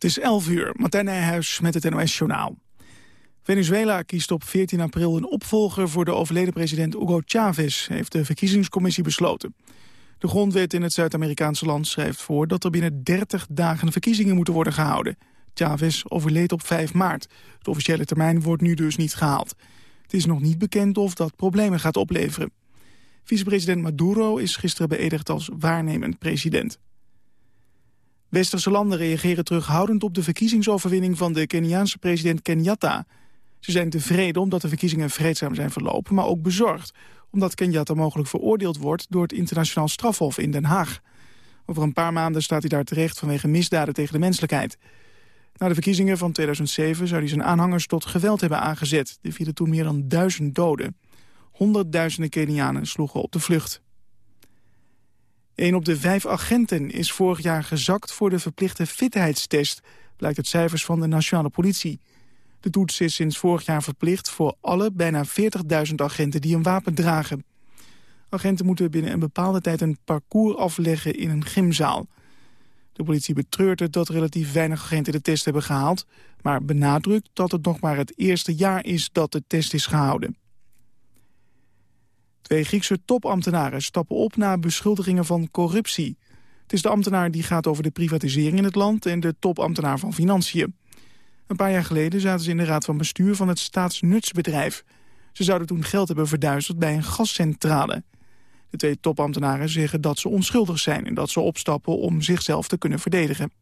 Het is 11 uur, Martijn Nijhuis met het NOS-journaal. Venezuela kiest op 14 april een opvolger voor de overleden president Hugo Chavez, heeft de verkiezingscommissie besloten. De grondwet in het Zuid-Amerikaanse land schrijft voor dat er binnen 30 dagen verkiezingen moeten worden gehouden. Chavez overleed op 5 maart. De officiële termijn wordt nu dus niet gehaald. Het is nog niet bekend of dat problemen gaat opleveren. Vicepresident Maduro is gisteren beëdigd als waarnemend president. Westerse landen reageren terughoudend op de verkiezingsoverwinning van de Keniaanse president Kenyatta. Ze zijn tevreden omdat de verkiezingen vreedzaam zijn verlopen, maar ook bezorgd omdat Kenyatta mogelijk veroordeeld wordt door het internationaal strafhof in Den Haag. Over een paar maanden staat hij daar terecht vanwege misdaden tegen de menselijkheid. Na de verkiezingen van 2007 zou hij zijn aanhangers tot geweld hebben aangezet. Er vielen toen meer dan duizend doden. Honderdduizenden Kenianen sloegen op de vlucht. Een op de vijf agenten is vorig jaar gezakt voor de verplichte fitheidstest... blijkt uit cijfers van de nationale politie. De toets is sinds vorig jaar verplicht voor alle bijna 40.000 agenten die een wapen dragen. Agenten moeten binnen een bepaalde tijd een parcours afleggen in een gymzaal. De politie betreurt het dat relatief weinig agenten de test hebben gehaald... maar benadrukt dat het nog maar het eerste jaar is dat de test is gehouden. Twee Griekse topambtenaren stappen op na beschuldigingen van corruptie. Het is de ambtenaar die gaat over de privatisering in het land... en de topambtenaar van Financiën. Een paar jaar geleden zaten ze in de raad van bestuur van het staatsnutsbedrijf. Ze zouden toen geld hebben verduisterd bij een gascentrale. De twee topambtenaren zeggen dat ze onschuldig zijn... en dat ze opstappen om zichzelf te kunnen verdedigen.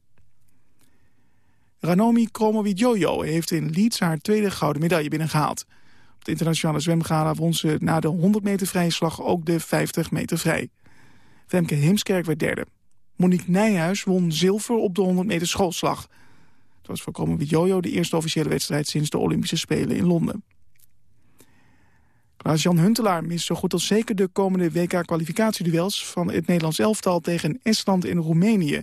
Ranomi Kromowidjojo heeft in Leeds haar tweede gouden medaille binnengehaald. Op de internationale zwemgala won ze na de 100 meter vrije slag ook de 50 meter vrij. Femke Heemskerk werd derde. Monique Nijhuis won zilver op de 100 meter schoolslag. Het was voor Kromowidjojo de eerste officiële wedstrijd sinds de Olympische Spelen in Londen. Klaas-Jan Huntelaar mist zo goed als zeker de komende WK-kwalificatieduels... van het Nederlands elftal tegen Estland en Roemenië.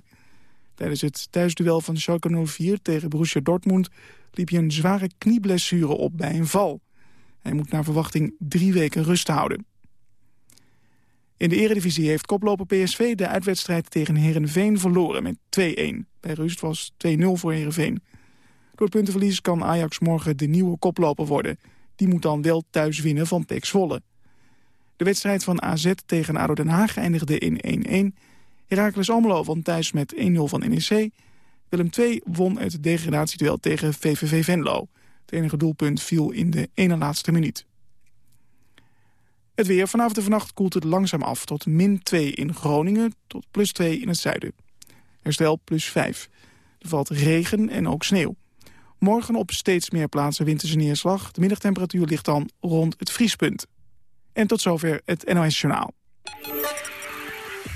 Tijdens het thuisduel van Schalke 04 tegen Borussia Dortmund... liep hij een zware knieblessure op bij een val. Hij moet naar verwachting drie weken rust houden. In de eredivisie heeft koploper PSV de uitwedstrijd tegen Herenveen verloren met 2-1. Bij rust was 2-0 voor Herenveen. Door puntenverlies kan Ajax morgen de nieuwe koploper worden... Die moet dan wel thuis winnen van PEC Zwolle. De wedstrijd van AZ tegen ADO Den Haag eindigde in 1-1. Heracles Almelo won thuis met 1-0 van NEC. Willem II won het degradatieduel tegen VVV Venlo. Het enige doelpunt viel in de ene laatste minuut. Het weer. Vanavond en vannacht koelt het langzaam af tot min 2 in Groningen... tot plus 2 in het zuiden. Herstel plus 5. Er valt regen en ook sneeuw. Morgen op steeds meer plaatsen winterse neerslag. De middagtemperatuur ligt dan rond het vriespunt. En tot zover het NOS Journaal.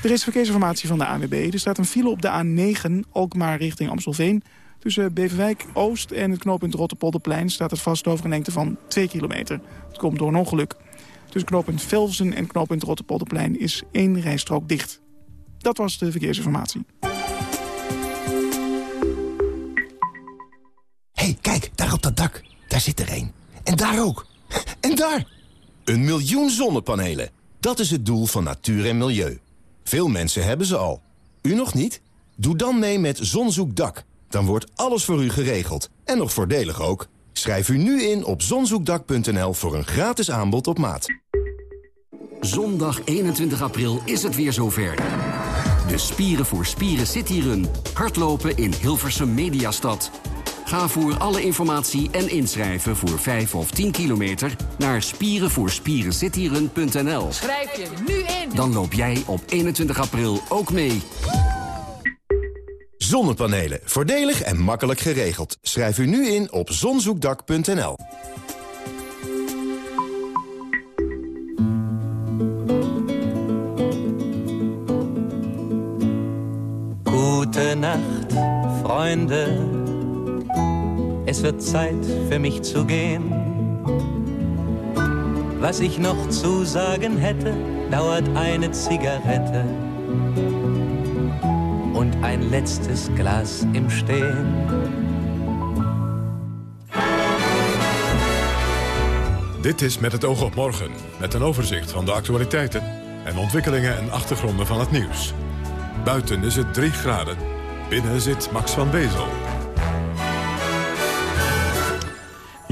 Er is verkeersinformatie van de ANWB. Er staat een file op de A9 Alkmaar richting Amstelveen. Tussen Beverwijk Oost en het knooppunt Rotterpolderplein staat het vast over een lengte van 2 kilometer. Het komt door een ongeluk. Tussen knooppunt Velsen en knooppunt Rotterpolderplein is één rijstrook dicht. Dat was de verkeersinformatie. hey, kijk, daar op dat dak. Daar zit er één. En daar ook. En daar! Een miljoen zonnepanelen. Dat is het doel van natuur en milieu. Veel mensen hebben ze al. U nog niet? Doe dan mee met Zonzoekdak. Dan wordt alles voor u geregeld. En nog voordelig ook. Schrijf u nu in op zonzoekdak.nl voor een gratis aanbod op maat. Zondag 21 april is het weer zover. De Spieren voor Spieren Cityrun. Hardlopen in Hilversum Mediastad. Ga voor alle informatie en inschrijven voor 5 of 10 kilometer naar spierenvoorspierencityrun.nl. Schrijf je nu in. Dan loop jij op 21 april ook mee. Zonnepanelen. Voordelig en makkelijk geregeld. Schrijf u nu in op zonzoekdak.nl. Nacht, Freunde. Es wird Zeit für mich zu gehen. Was ich noch zu sagen hätte, dauert eine Zigarette ein letztes Glas im Stehen. Dit is Met het oog op morgen, met een overzicht van de actualiteiten... en ontwikkelingen en achtergronden van het nieuws. Buiten is het 3 graden, binnen zit Max van Bezel.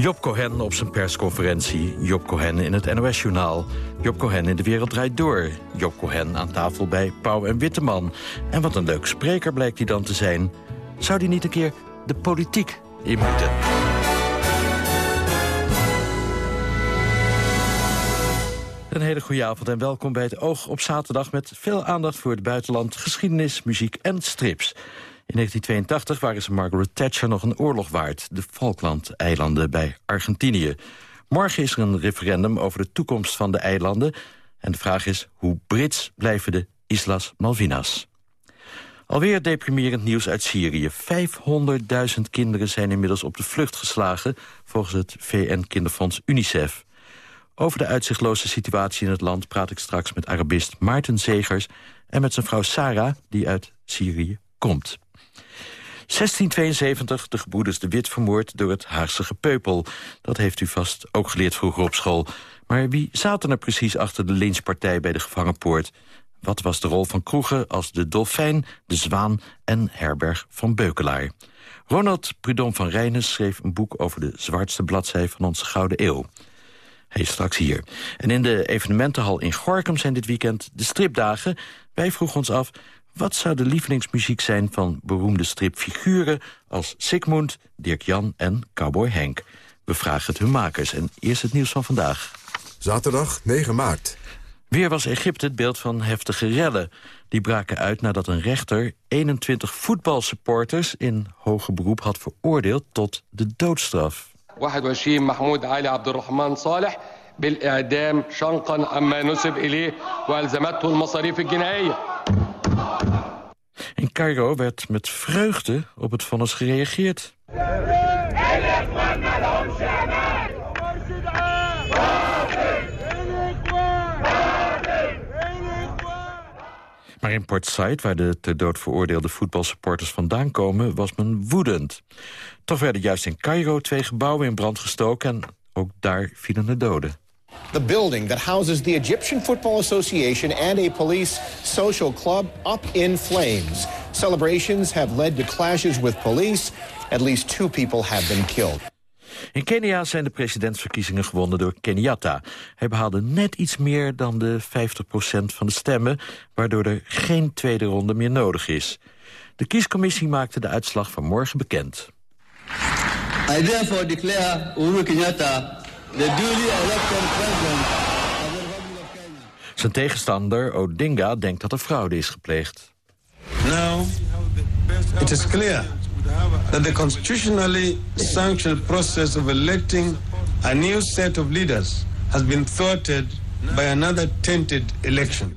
Job Cohen op zijn persconferentie. Job Cohen in het NOS-journaal. Job Cohen in De Wereld Draait Door. Job Cohen aan tafel bij Pauw en Witteman. En wat een leuk spreker blijkt hij dan te zijn. Zou hij niet een keer de politiek in moeten? Een hele goede avond en welkom bij het Oog op zaterdag... met veel aandacht voor het buitenland, geschiedenis, muziek en strips. In 1982 waren ze Margaret Thatcher nog een oorlog waard. De Falkland-eilanden bij Argentinië. Morgen is er een referendum over de toekomst van de eilanden. En de vraag is, hoe Brits blijven de Islas Malvinas? Alweer deprimerend nieuws uit Syrië. 500.000 kinderen zijn inmiddels op de vlucht geslagen... volgens het VN-kinderfonds UNICEF. Over de uitzichtloze situatie in het land praat ik straks met Arabist Maarten Zegers... en met zijn vrouw Sarah, die uit Syrië komt. 1672, de gebroeders de Wit vermoord door het Haagse gepeupel. Dat heeft u vast ook geleerd vroeger op school. Maar wie zaten er precies achter de lynchpartij bij de gevangenpoort? Wat was de rol van Kroegen als de Dolfijn, de Zwaan en Herberg van Beukelaar? Ronald Prudhomme van Rijnen schreef een boek over de zwartste bladzij van onze Gouden Eeuw. Hij is straks hier. En in de evenementenhal in Gorkum zijn dit weekend de stripdagen. Wij vroegen ons af, wat zou de lievelingsmuziek zijn van beroemde stripfiguren... als Sigmund, Dirk Jan en Cowboy Henk? We vragen het hun makers. En eerst het nieuws van vandaag. Zaterdag 9 maart. Weer was Egypte het beeld van heftige rellen. Die braken uit nadat een rechter 21 voetbalsupporters... in hoger beroep had veroordeeld tot de doodstraf. Mahmoud Ali Abdurrahman Saleh بالإعدام شنقا عما نسب إليه وألزمته المصاريف الجنائية in Cairo werd met vreugde op het vonnis gereageerd. Maar in Port Said, waar de ter dood veroordeelde voetbalsupporters vandaan komen, was men woedend. Toch werden juist in Cairo twee gebouwen in brand gestoken en ook daar vielen de doden. The building that houses the Egyptian Football Association and a police social club up in flames. Celebrations have led to clashes with police. At least two people have been killed. In Kenia zijn de presidentsverkiezingen gewonnen door Kenyatta. Hij behaalde net iets meer dan de 50% van de stemmen... waardoor er geen tweede ronde meer nodig is. De kiescommissie maakte de uitslag van morgen bekend. I therefore declare Uhuru Kenyatta de duly elected president Zijn tegenstander Odinga denkt dat er fraude is gepleegd. Now, it is clear that the constitutionally sanctioned process of electing a new set of leaders has been thwarted by another tainted election.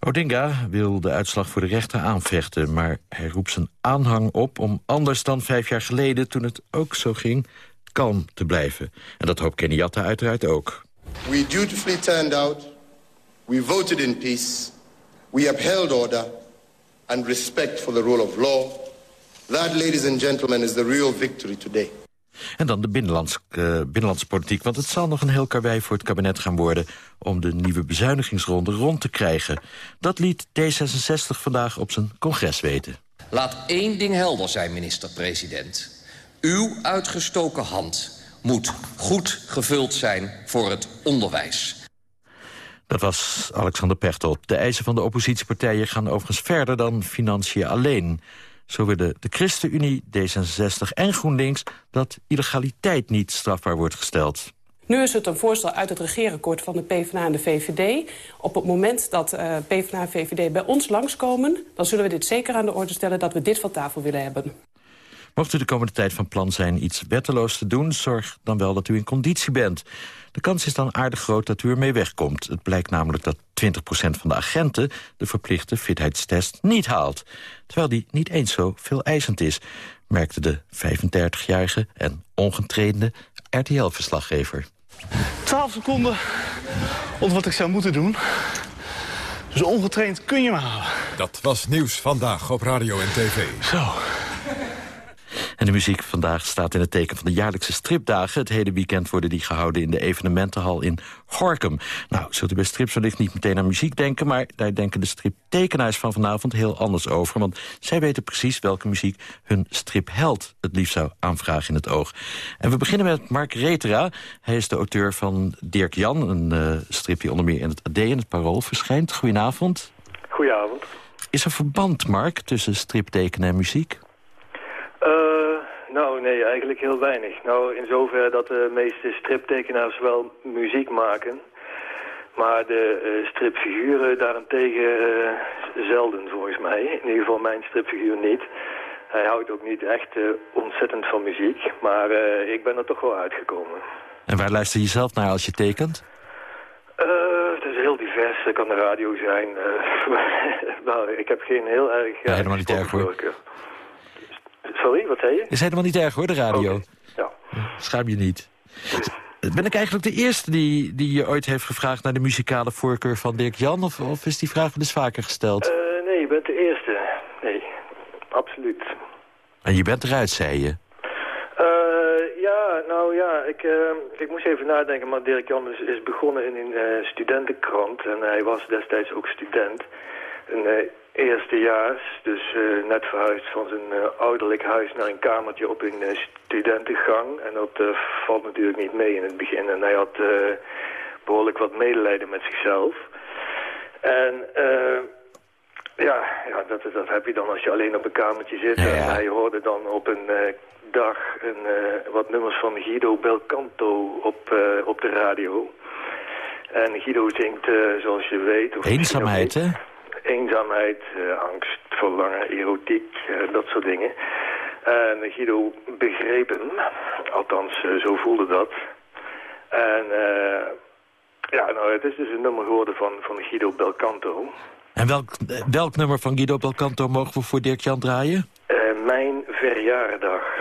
Odinga wil de uitslag voor de rechter aanvechten... maar hij roept zijn aanhang op om anders dan vijf jaar geleden... toen het ook zo ging, kalm te blijven. En dat hoopt Kenyatta uiteraard ook. We dutifully turned out. We voted in peace. We upheld order and respect for the rule of law. That, ladies and gentlemen, is the real victory today. En dan de binnenlands, uh, binnenlandse politiek. Want het zal nog een heel karwei voor het kabinet gaan worden... om de nieuwe bezuinigingsronde rond te krijgen. Dat liet D66 vandaag op zijn congres weten. Laat één ding helder zijn, minister-president. Uw uitgestoken hand moet goed gevuld zijn voor het onderwijs. Dat was Alexander Pechtold. De eisen van de oppositiepartijen gaan overigens verder dan financiën alleen. Zo willen de ChristenUnie, D66 en GroenLinks... dat illegaliteit niet strafbaar wordt gesteld. Nu is het een voorstel uit het regeerakkoord van de PvdA en de VVD. Op het moment dat uh, PvdA en VVD bij ons langskomen... dan zullen we dit zeker aan de orde stellen dat we dit van tafel willen hebben. Mocht u de komende tijd van plan zijn iets wetteloos te doen... zorg dan wel dat u in conditie bent. De kans is dan aardig groot dat u ermee wegkomt. Het blijkt namelijk dat 20% van de agenten de verplichte fitheidstest niet haalt. Terwijl die niet eens zo veel eisend is, merkte de 35-jarige en ongetrainde RTL-verslaggever. 12 seconden onder wat ik zou moeten doen. Dus ongetraind kun je me halen. Dat was Nieuws Vandaag op Radio en TV. Zo. En de muziek vandaag staat in het teken van de jaarlijkse stripdagen. Het hele weekend worden die gehouden in de evenementenhal in Gorkum. Nou, zult u bij strips wellicht niet meteen aan muziek denken... maar daar denken de striptekenaars van vanavond heel anders over. Want zij weten precies welke muziek hun stripheld het liefst zou aanvragen in het oog. En we beginnen met Mark Retera. Hij is de auteur van Dirk Jan, een uh, strip die onder meer in het AD en het Parool verschijnt. Goedenavond. Goedenavond. Is er verband, Mark, tussen striptekenen en muziek? Nee, eigenlijk heel weinig. Nou, in zoverre dat de meeste striptekenaars wel muziek maken. Maar de uh, stripfiguren daarentegen uh, zelden, volgens mij. In ieder geval mijn stripfiguur niet. Hij houdt ook niet echt ontzettend van muziek. Maar ik ben er toch wel uitgekomen. En waar luister je zelf naar als je tekent? het is heel divers. Het kan de radio zijn. nou, ik heb geen heel erg... Ja, helemaal niet erg hoor. Sorry, wat zei je? Is helemaal niet erg hoor, de radio. Okay. Ja. Schuim je niet. Ben ik eigenlijk de eerste die, die je ooit heeft gevraagd... naar de muzikale voorkeur van Dirk Jan? Of, of is die vraag wel eens vaker gesteld? Uh, nee, je bent de eerste. Nee, absoluut. En je bent eruit, zei je? Uh, ja, nou ja, ik, uh, ik moest even nadenken. Maar Dirk Jan is, is begonnen in een studentenkrant. En hij was destijds ook student. Een eerstejaars, dus uh, net verhuisd van zijn uh, ouderlijk huis naar een kamertje op een uh, studentengang. En dat valt natuurlijk niet mee in het begin. En hij had behoorlijk wat medelijden met zichzelf. En ja, ja dat, dat heb je dan als je alleen op een kamertje zit. Ja, ja. En hij hoorde dan op een dag een, wat nummers van Guido Belcanto op, op de radio. En Guido zingt, zoals je weet... Of Eenzaamheid, hè? Eenzaamheid, uh, angst, verlangen, erotiek, uh, dat soort dingen. En Guido begreep hem, althans uh, zo voelde dat. En ja, nou, het is dus een nummer geworden van, van Guido Belcanto. En welk, welk nummer van Guido Belcanto mogen we voor Dirk Jan draaien? mijn verjaardag.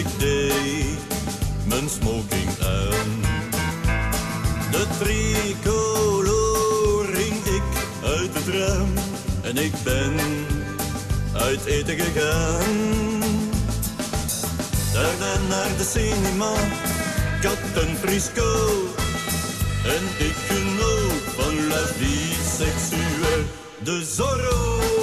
Ik deed mijn smoking aan. De tricolor ring ik uit het raam. En ik ben uit eten gegaan. Daarna naar de cinema, kat een frisco. En ik genoot van la vie seksueel, de Zorro.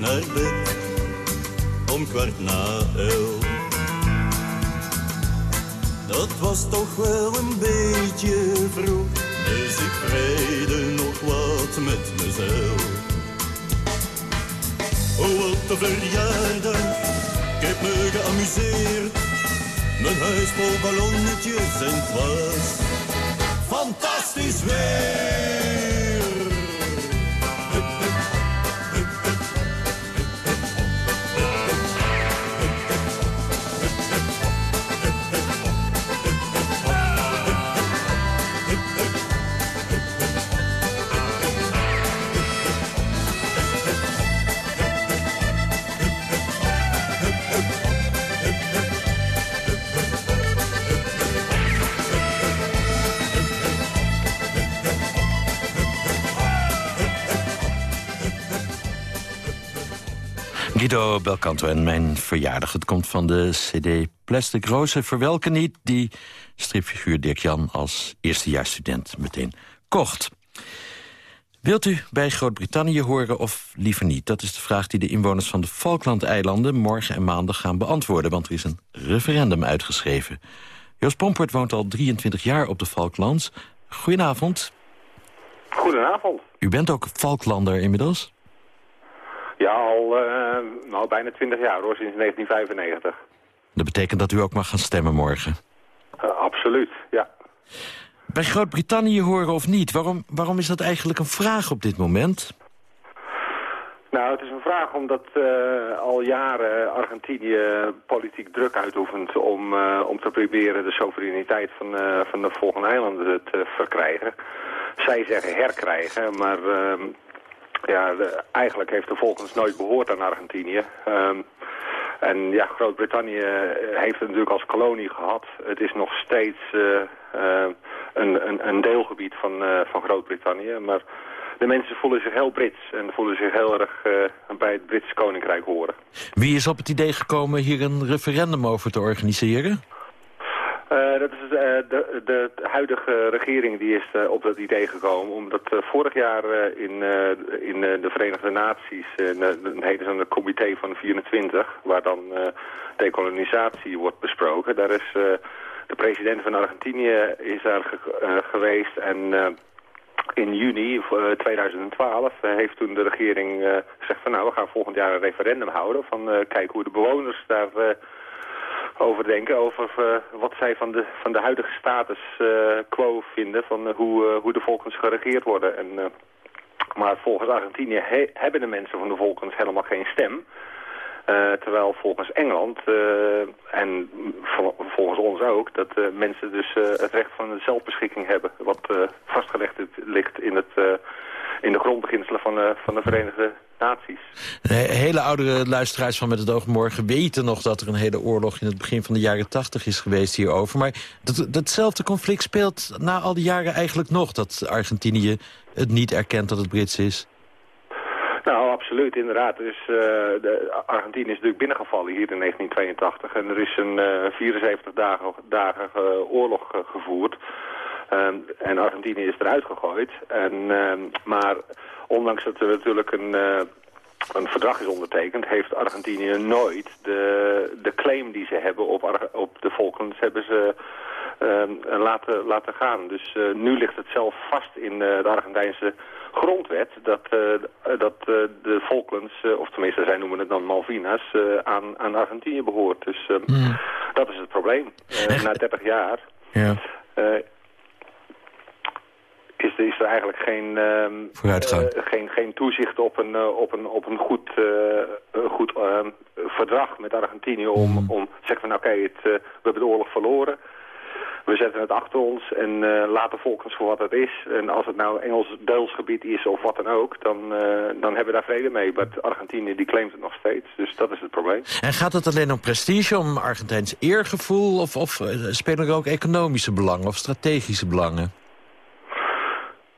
Naar om kwart na elf. Dat was toch wel een beetje vroeg, dus ik vrede nog wat met mezelf. Oh, wat een verjaardag, ik heb me geamuseerd. Mijn huis vol ballonnetjes en het was fantastisch weer. Guido Belcanto en mijn verjaardag. Het komt van de cd Plastic Rose Verwelken niet... die stripfiguur Dirk Jan als eerstejaarsstudent meteen kocht. Wilt u bij Groot-Brittannië horen of liever niet? Dat is de vraag die de inwoners van de Falklandeilanden... morgen en maandag gaan beantwoorden, want er is een referendum uitgeschreven. Joost Pompert woont al 23 jaar op de Falklands. Goedenavond. Goedenavond. U bent ook Falklander inmiddels? Ja, al uh, nou, bijna 20 jaar hoor, sinds 1995. Dat betekent dat u ook mag gaan stemmen morgen? Uh, absoluut, ja. Bij Groot-Brittannië horen of niet, waarom, waarom is dat eigenlijk een vraag op dit moment? Nou, het is een vraag omdat uh, al jaren Argentinië politiek druk uitoefent om, uh, om te proberen de soevereiniteit van, uh, van de volgende eilanden te verkrijgen. Zij zeggen herkrijgen, maar ehm, ja, eigenlijk heeft de volkens nooit behoord aan Argentinië. Um, en ja, Groot-Brittannië heeft het natuurlijk als kolonie gehad. Het is nog steeds uh, uh, een, een, een, deelgebied van, van Groot-Brittannië. Maar de mensen voelen zich heel Brits en voelen zich heel erg bij het Britse Koninkrijk horen. Wie is op het idee gekomen hier een referendum over te organiseren? Uh, dat is uh, de, de, huidige regering die is uh, op dat idee gekomen. Omdat vorig jaar in, in de Verenigde Naties, een heet een comité van 24, waar dan decolonisatie wordt besproken. Daar is de president van Argentinië is daar ge geweest en in juni 2012 heeft toen de regering gezegd van nou we gaan volgend jaar een referendum houden. Van kijken hoe de bewoners daar over denken. Over uh, wat zij van de, van de huidige status uh, quo vinden. Van uh, hoe, hoe de volkens geregeerd worden. En, maar volgens Argentinië he hebben de mensen van de volkens helemaal geen stem. Terwijl volgens Engeland en volgens ons ook... dat mensen dus het recht van zelfbeschikking hebben. Wat vastgelegd ligt in, het, in de grondbeginselen van, van de Verenigde Naties. hele oudere luisteraars van Met het Oog Morgen weten nog dat er een hele oorlog in het begin van de jaren tachtig is geweest hierover. Maar dat, datzelfde conflict speelt na al die jaren eigenlijk nog, dat Argentinië het niet erkent dat het Brits is. Absoluut, inderdaad. Dus, de Argentinië is natuurlijk binnengevallen hier in 1982 en er is een uh, 74 dagen, dagen uh, oorlog gevoerd. Um, en Argentinië is eruit gegooid. En, um, maar ondanks dat er natuurlijk een, een verdrag is ondertekend... heeft Argentinië nooit de, de claim die ze hebben op, op de Falklands... hebben ze uh, laten, laten gaan. Dus nu ligt het zelf vast in de Argentijnse grondwet... dat, dat de Falklands, of tenminste zij noemen het dan Malvinas... aan, aan Argentinië behoort. Dus mm. dat is het probleem. na 30 jaar... Ja is, is er eigenlijk geen, uh, uh, geen, geen toezicht op een, uh, op een, op een goed, goed ehm, verdrag met Argentinië om, mm. om te zeggen van oké, okay, we hebben de oorlog verloren. We zetten het achter ons en laten volkens voor wat het is. En als het nou Engels deelsgebied is of wat dan ook, dan, dan hebben we daar vrede mee. Maar Argentinië die claimt het nog steeds, dus dat is het probleem. En gaat het alleen om prestige, om Argentijns eergevoel... of, of spelen er ook economische belangen of strategische belangen?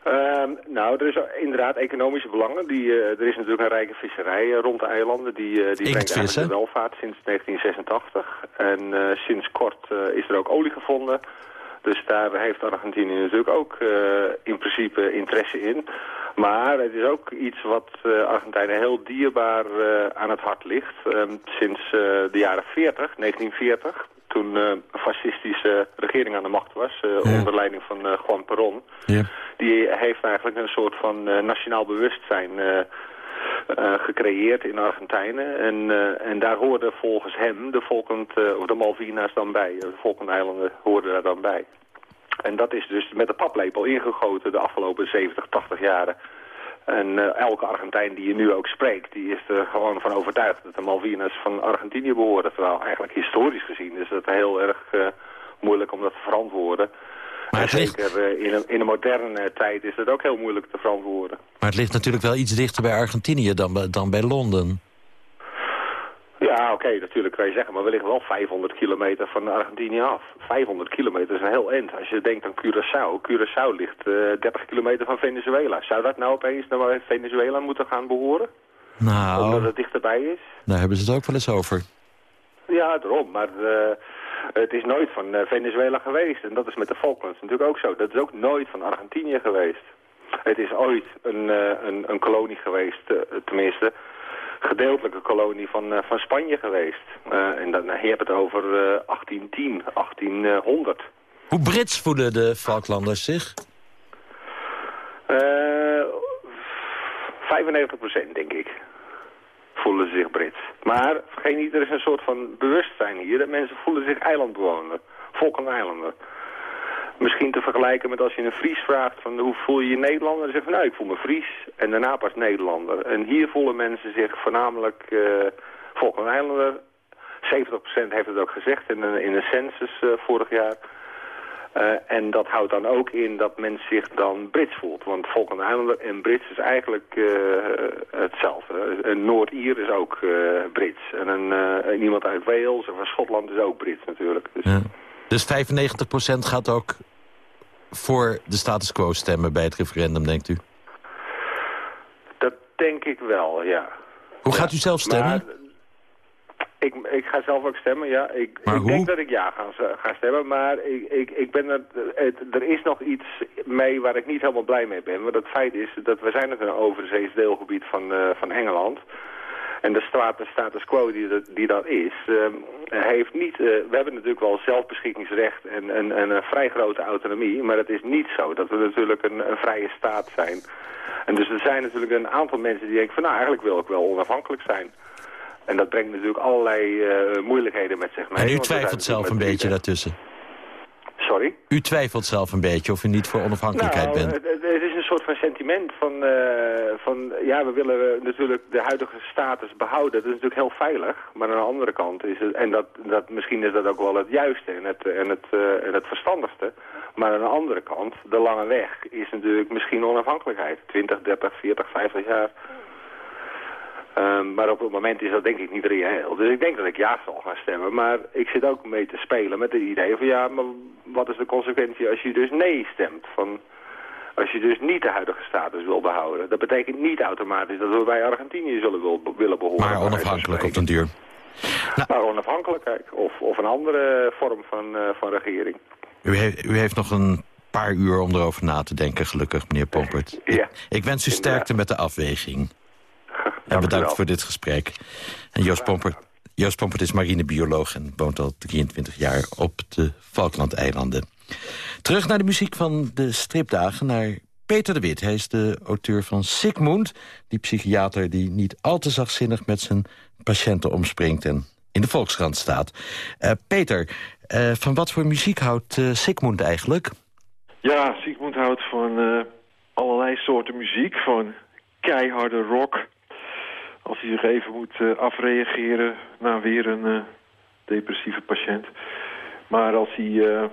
Uh, nou, er is inderdaad economische belangen. Die, uh, er is natuurlijk een rijke visserij uh, rond de eilanden. Die, uh, die brengt eigenlijk de welvaart sinds 1986. En sinds kort is er ook olie gevonden. Dus daar heeft Argentinië natuurlijk ook in principe interesse in. Maar het is ook iets wat Argentinië heel dierbaar aan het hart ligt. Ehm, sinds de jaren 40, 1940 toen uh, een fascistische regering aan de macht was, ja. onder leiding van uh, Juan Perón. Ja. Die heeft eigenlijk een soort van nationaal bewustzijn gecreëerd in Argentijnen. En, en daar hoorden volgens hem de Falkland, of de Malvina's dan bij. De Falklandeilanden hoorden daar dan bij. En dat is dus met de paplepel ingegoten de afgelopen 70, 80 jaren. En uh, elke Argentijn die je nu ook spreekt, die is er gewoon van overtuigd dat de Malvinas van Argentinië behoren. Terwijl eigenlijk historisch gezien is het heel erg uh, moeilijk om dat te verantwoorden. Maar het zeker ligt... uh, in, een, in een moderne tijd is het ook heel moeilijk te verantwoorden. Maar het ligt natuurlijk wel iets dichter bij Argentinië dan, dan bij Londen. Ja, oké, okay, natuurlijk kan je zeggen, maar we liggen wel 500 kilometer van Argentinië af. 500 kilometer is een heel eind. Als je denkt aan Curaçao, Curaçao ligt uh, 30 kilometer van Venezuela. Zou dat nou opeens naar Venezuela moeten gaan behoren? Nou, Omdat het dichterbij is. daar hebben ze het ook wel eens over. Ja, daarom. Maar eh, het is nooit van eh, Venezuela geweest. En dat is met de Falklands natuurlijk ook zo. Dat is ook nooit van Argentinië geweest. Het is ooit een, eh, een, een kolonie geweest, eh, tenminste gedeeltelijke kolonie van, eh, van Spanje geweest. Eh, en dan, je hebt het over eh, 1810, 1800. Hoe Brits voelen de Falklanders zich? Eh 95% denk ik. Voelen ze zich Brits. Maar vergeet niet, er is een soort van bewustzijn hier. Dat mensen voelen zich eilandbewoner. Volkeneilanden. Misschien te vergelijken met als je een Fries vraagt van hoe voel je je Nederlander? Dan zegt van nou ik voel me Fries en daarna pas Nederlander. En hier voelen mensen zich voornamelijk uh, Volkeneilanden. 70% heeft het ook gezegd in een, in census uh, vorig jaar. Uh, en dat houdt dan ook in dat men zich dan Brits voelt. Want Volkeneilanden en Brits is eigenlijk uh, hetzelfde. Een Noord-Ier is ook Brits. En een, iemand uit Wales of van Schotland is ook Brits natuurlijk. Dus, dus 95% gaat ook voor de status quo stemmen bij het referendum, denkt u? Dat denk ik wel, ja. Hoe gaat u zelf stemmen? Maar, ik, ik ga zelf ook stemmen, ja. Ik, ik denk dat ik ja ga, ga stemmen, maar ik, ik, ik ben er, het, er is nog iets mee waar ik niet helemaal blij mee ben. Want het feit is dat we zijn het een overzees deelgebied van, uh, van Engeland. En de status, status quo die dat, die dat is, uh, heeft niet... Uh, we hebben natuurlijk wel zelfbeschikkingsrecht en, en, en, een vrij grote autonomie. Maar het is niet zo dat we natuurlijk een, een vrije staat zijn. En dus er zijn natuurlijk een aantal mensen die denken van... nou, eigenlijk wil ik wel onafhankelijk zijn. En dat brengt natuurlijk allerlei uh, moeilijkheden met zich mee. En u twijfelt zelf een beetje daartussen? Sorry? U twijfelt zelf een beetje of u niet voor onafhankelijkheid nou, bent? Het, het, soort van sentiment van, uh, van... Ja, we willen natuurlijk de huidige status behouden. Dat is natuurlijk heel veilig. Maar aan de andere kant is het... En dat, dat, misschien is dat ook wel het juiste en het, en, het, uh, en het verstandigste. Maar aan de andere kant, de lange weg is natuurlijk misschien onafhankelijkheid. 20, 30, 40, 50 jaar... Um, maar op het moment is dat denk ik niet reëel. Dus ik denk dat ik ja zal gaan stemmen. Maar ik zit ook mee te spelen met het idee van ja, maar wat is de consequentie als je dus nee stemt? Van, als je dus niet de huidige status wil behouden. Dat betekent niet automatisch dat we bij Argentinië zullen wil, willen behoren. Maar onafhankelijk op den duur. Nou, maar onafhankelijkheid of, of een andere vorm van, uh, van regering. U, he u heeft nog een paar uur om erover na te denken, gelukkig, meneer Pompert. Ja. Ik, ik wens u sterkte met de afweging. En bedankt voor dit gesprek. En Joost Pompert, Joost Pompert is marinebioloog en woont al 23 jaar op de Falklandeilanden. Terug naar de muziek van de stripdagen, naar Peter de Wit. Hij is de auteur van Sigmund, die psychiater die niet al te zachtzinnig met zijn patiënten omspringt en in de Volkskrant staat. Uh, Peter, uh, van wat voor muziek houdt uh, Sigmund eigenlijk? Ja, Sigmund houdt van allerlei soorten muziek, van keiharde rock als hij zich even moet afreageren na weer een depressieve patiënt. Maar als hij,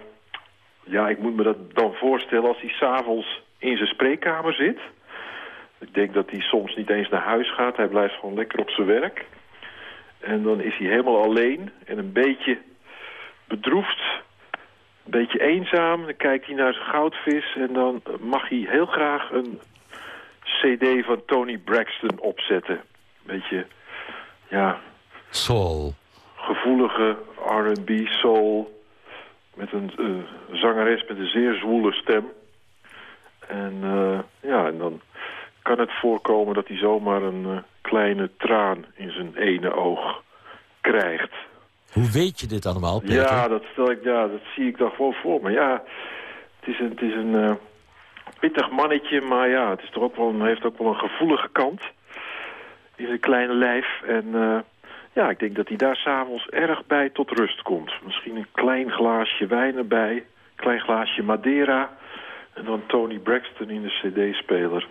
ja, ik moet me dat dan voorstellen, als hij s'avonds in zijn spreekkamer zit. Ik denk dat hij soms niet eens naar huis gaat, hij blijft gewoon lekker op zijn werk. En dan is hij helemaal alleen en een beetje bedroefd, een beetje eenzaam. Dan kijkt hij naar zijn goudvis en dan mag hij heel graag een cd van Tony Braxton opzetten beetje, ja... Soul. Gevoelige R&B, soul. Met een uh, zangeres met een zeer zwoele stem. En uh, ja, en dan kan het voorkomen dat hij zomaar een uh, kleine traan in zijn ene oog krijgt. Hoe weet je dit allemaal, Peter? Ja, dat, stel ik, ja, dat zie ik dan gewoon voor me. Ja, het is een, het is een pittig mannetje, maar ja, het is toch ook wel, een, heeft ook wel een gevoelige kant in zijn kleine lijf. En ja, ik denk dat hij daar s'avonds erg bij tot rust komt. Misschien een klein glaasje wijn erbij, een klein glaasje Madeira... en dan Tony Braxton in de cd-speler.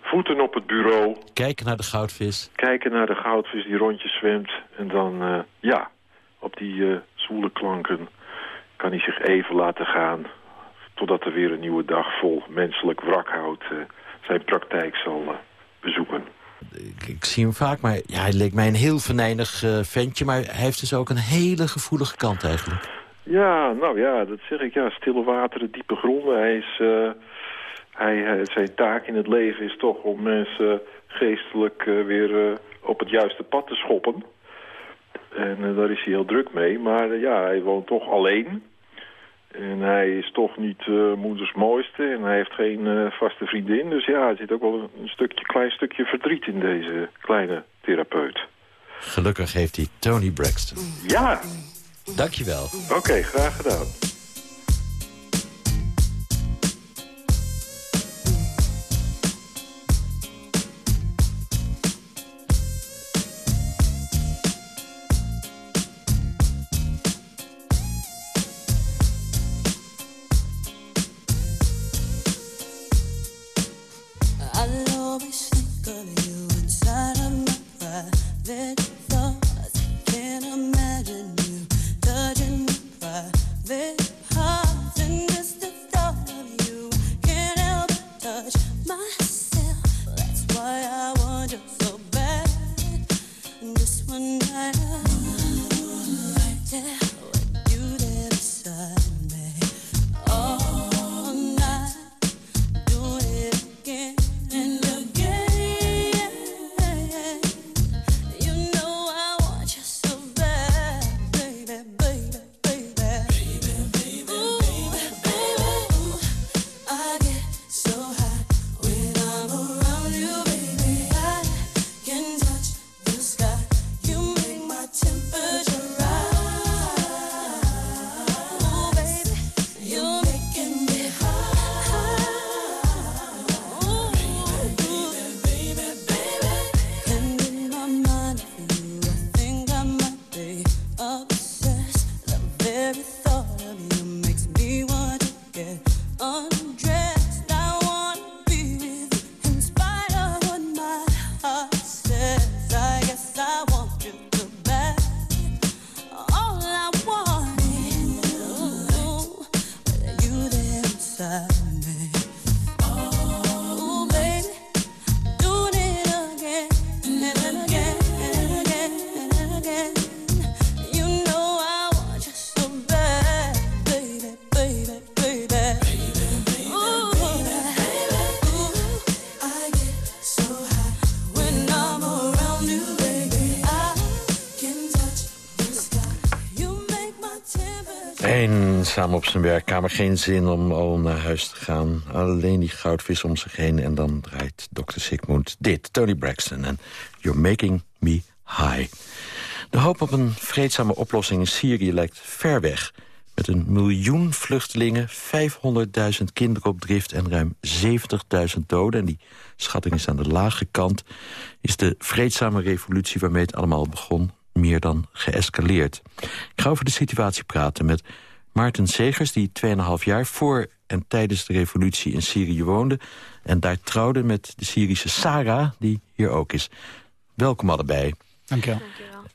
Voeten op het bureau. Kijken naar de goudvis. Kijken naar de goudvis die rondjes zwemt. En dan, uh, ja, op die uh, zwoele klanken kan hij zich even laten gaan... totdat er weer een nieuwe dag vol menselijk wrakhout zijn praktijk zal bezoeken ik, ik, zie hem vaak, maar ja, hij leek mij een heel venijnig uh, ventje... maar hij heeft dus ook een hele gevoelige kant eigenlijk. Ja, nou ja, dat zeg ik. Ja, stille wateren, diepe gronden. Hij is, uh, hij, zijn taak in het leven is toch om mensen geestelijk weer op het juiste pad te schoppen. En daar is hij heel druk mee. Maar ja, hij woont toch alleen. En hij is toch niet uh, moeders mooiste en hij heeft geen uh, vaste vriendin. Dus ja, er zit ook wel een stukje, klein stukje verdriet in deze kleine therapeut. Gelukkig heeft hij Tony Braxton. Ja. Dankjewel. Oké, graag gedaan. Samen op zijn werkkamer. Geen zin om al naar huis te gaan. Alleen die goudvis om zich heen. En dan draait Dr. Sigmund dit. Tony Braxton en You're Making Me High. De hoop op een vreedzame oplossing in Syrië lijkt ver weg. Met een miljoen vluchtelingen, 500.000 kinderen op drift... en ruim 70.000 doden, en die schatting is aan de lage kant... is de vreedzame revolutie waarmee het allemaal begon meer dan geëscaleerd. Ik ga over de situatie praten met Maarten Segers, die 2,5 jaar voor en tijdens de revolutie in Syrië woonde... en daar trouwde met de Syrische Sarah, die hier ook is. Welkom allebei. Dank je wel.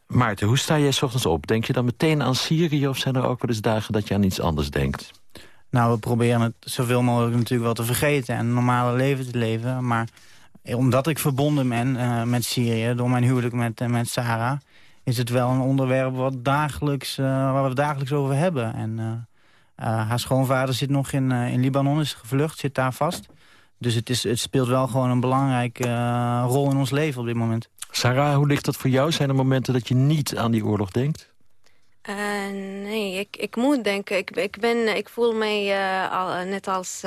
Maarten, hoe sta jij s ochtends op? Denk je dan meteen aan Syrië of zijn er ook wel eens dagen dat je aan iets anders denkt? Nou, we proberen het zoveel mogelijk natuurlijk wel te vergeten... en een normale leven te leven. Maar omdat ik verbonden ben uh, met Syrië door mijn huwelijk met, uh, met Sarah is het wel een onderwerp wat dagelijks, uh, waar we het dagelijks over hebben. En uh, uh, haar schoonvader zit nog in, in Libanon, is gevlucht, zit daar vast. Dus het, is, het speelt wel gewoon een belangrijke rol in ons leven op dit moment. Sarah, hoe ligt dat voor jou? Zijn er momenten dat je niet aan die oorlog denkt? nee, ik, ik moet denken. Ik, ik, ben, ik voel mij al, net als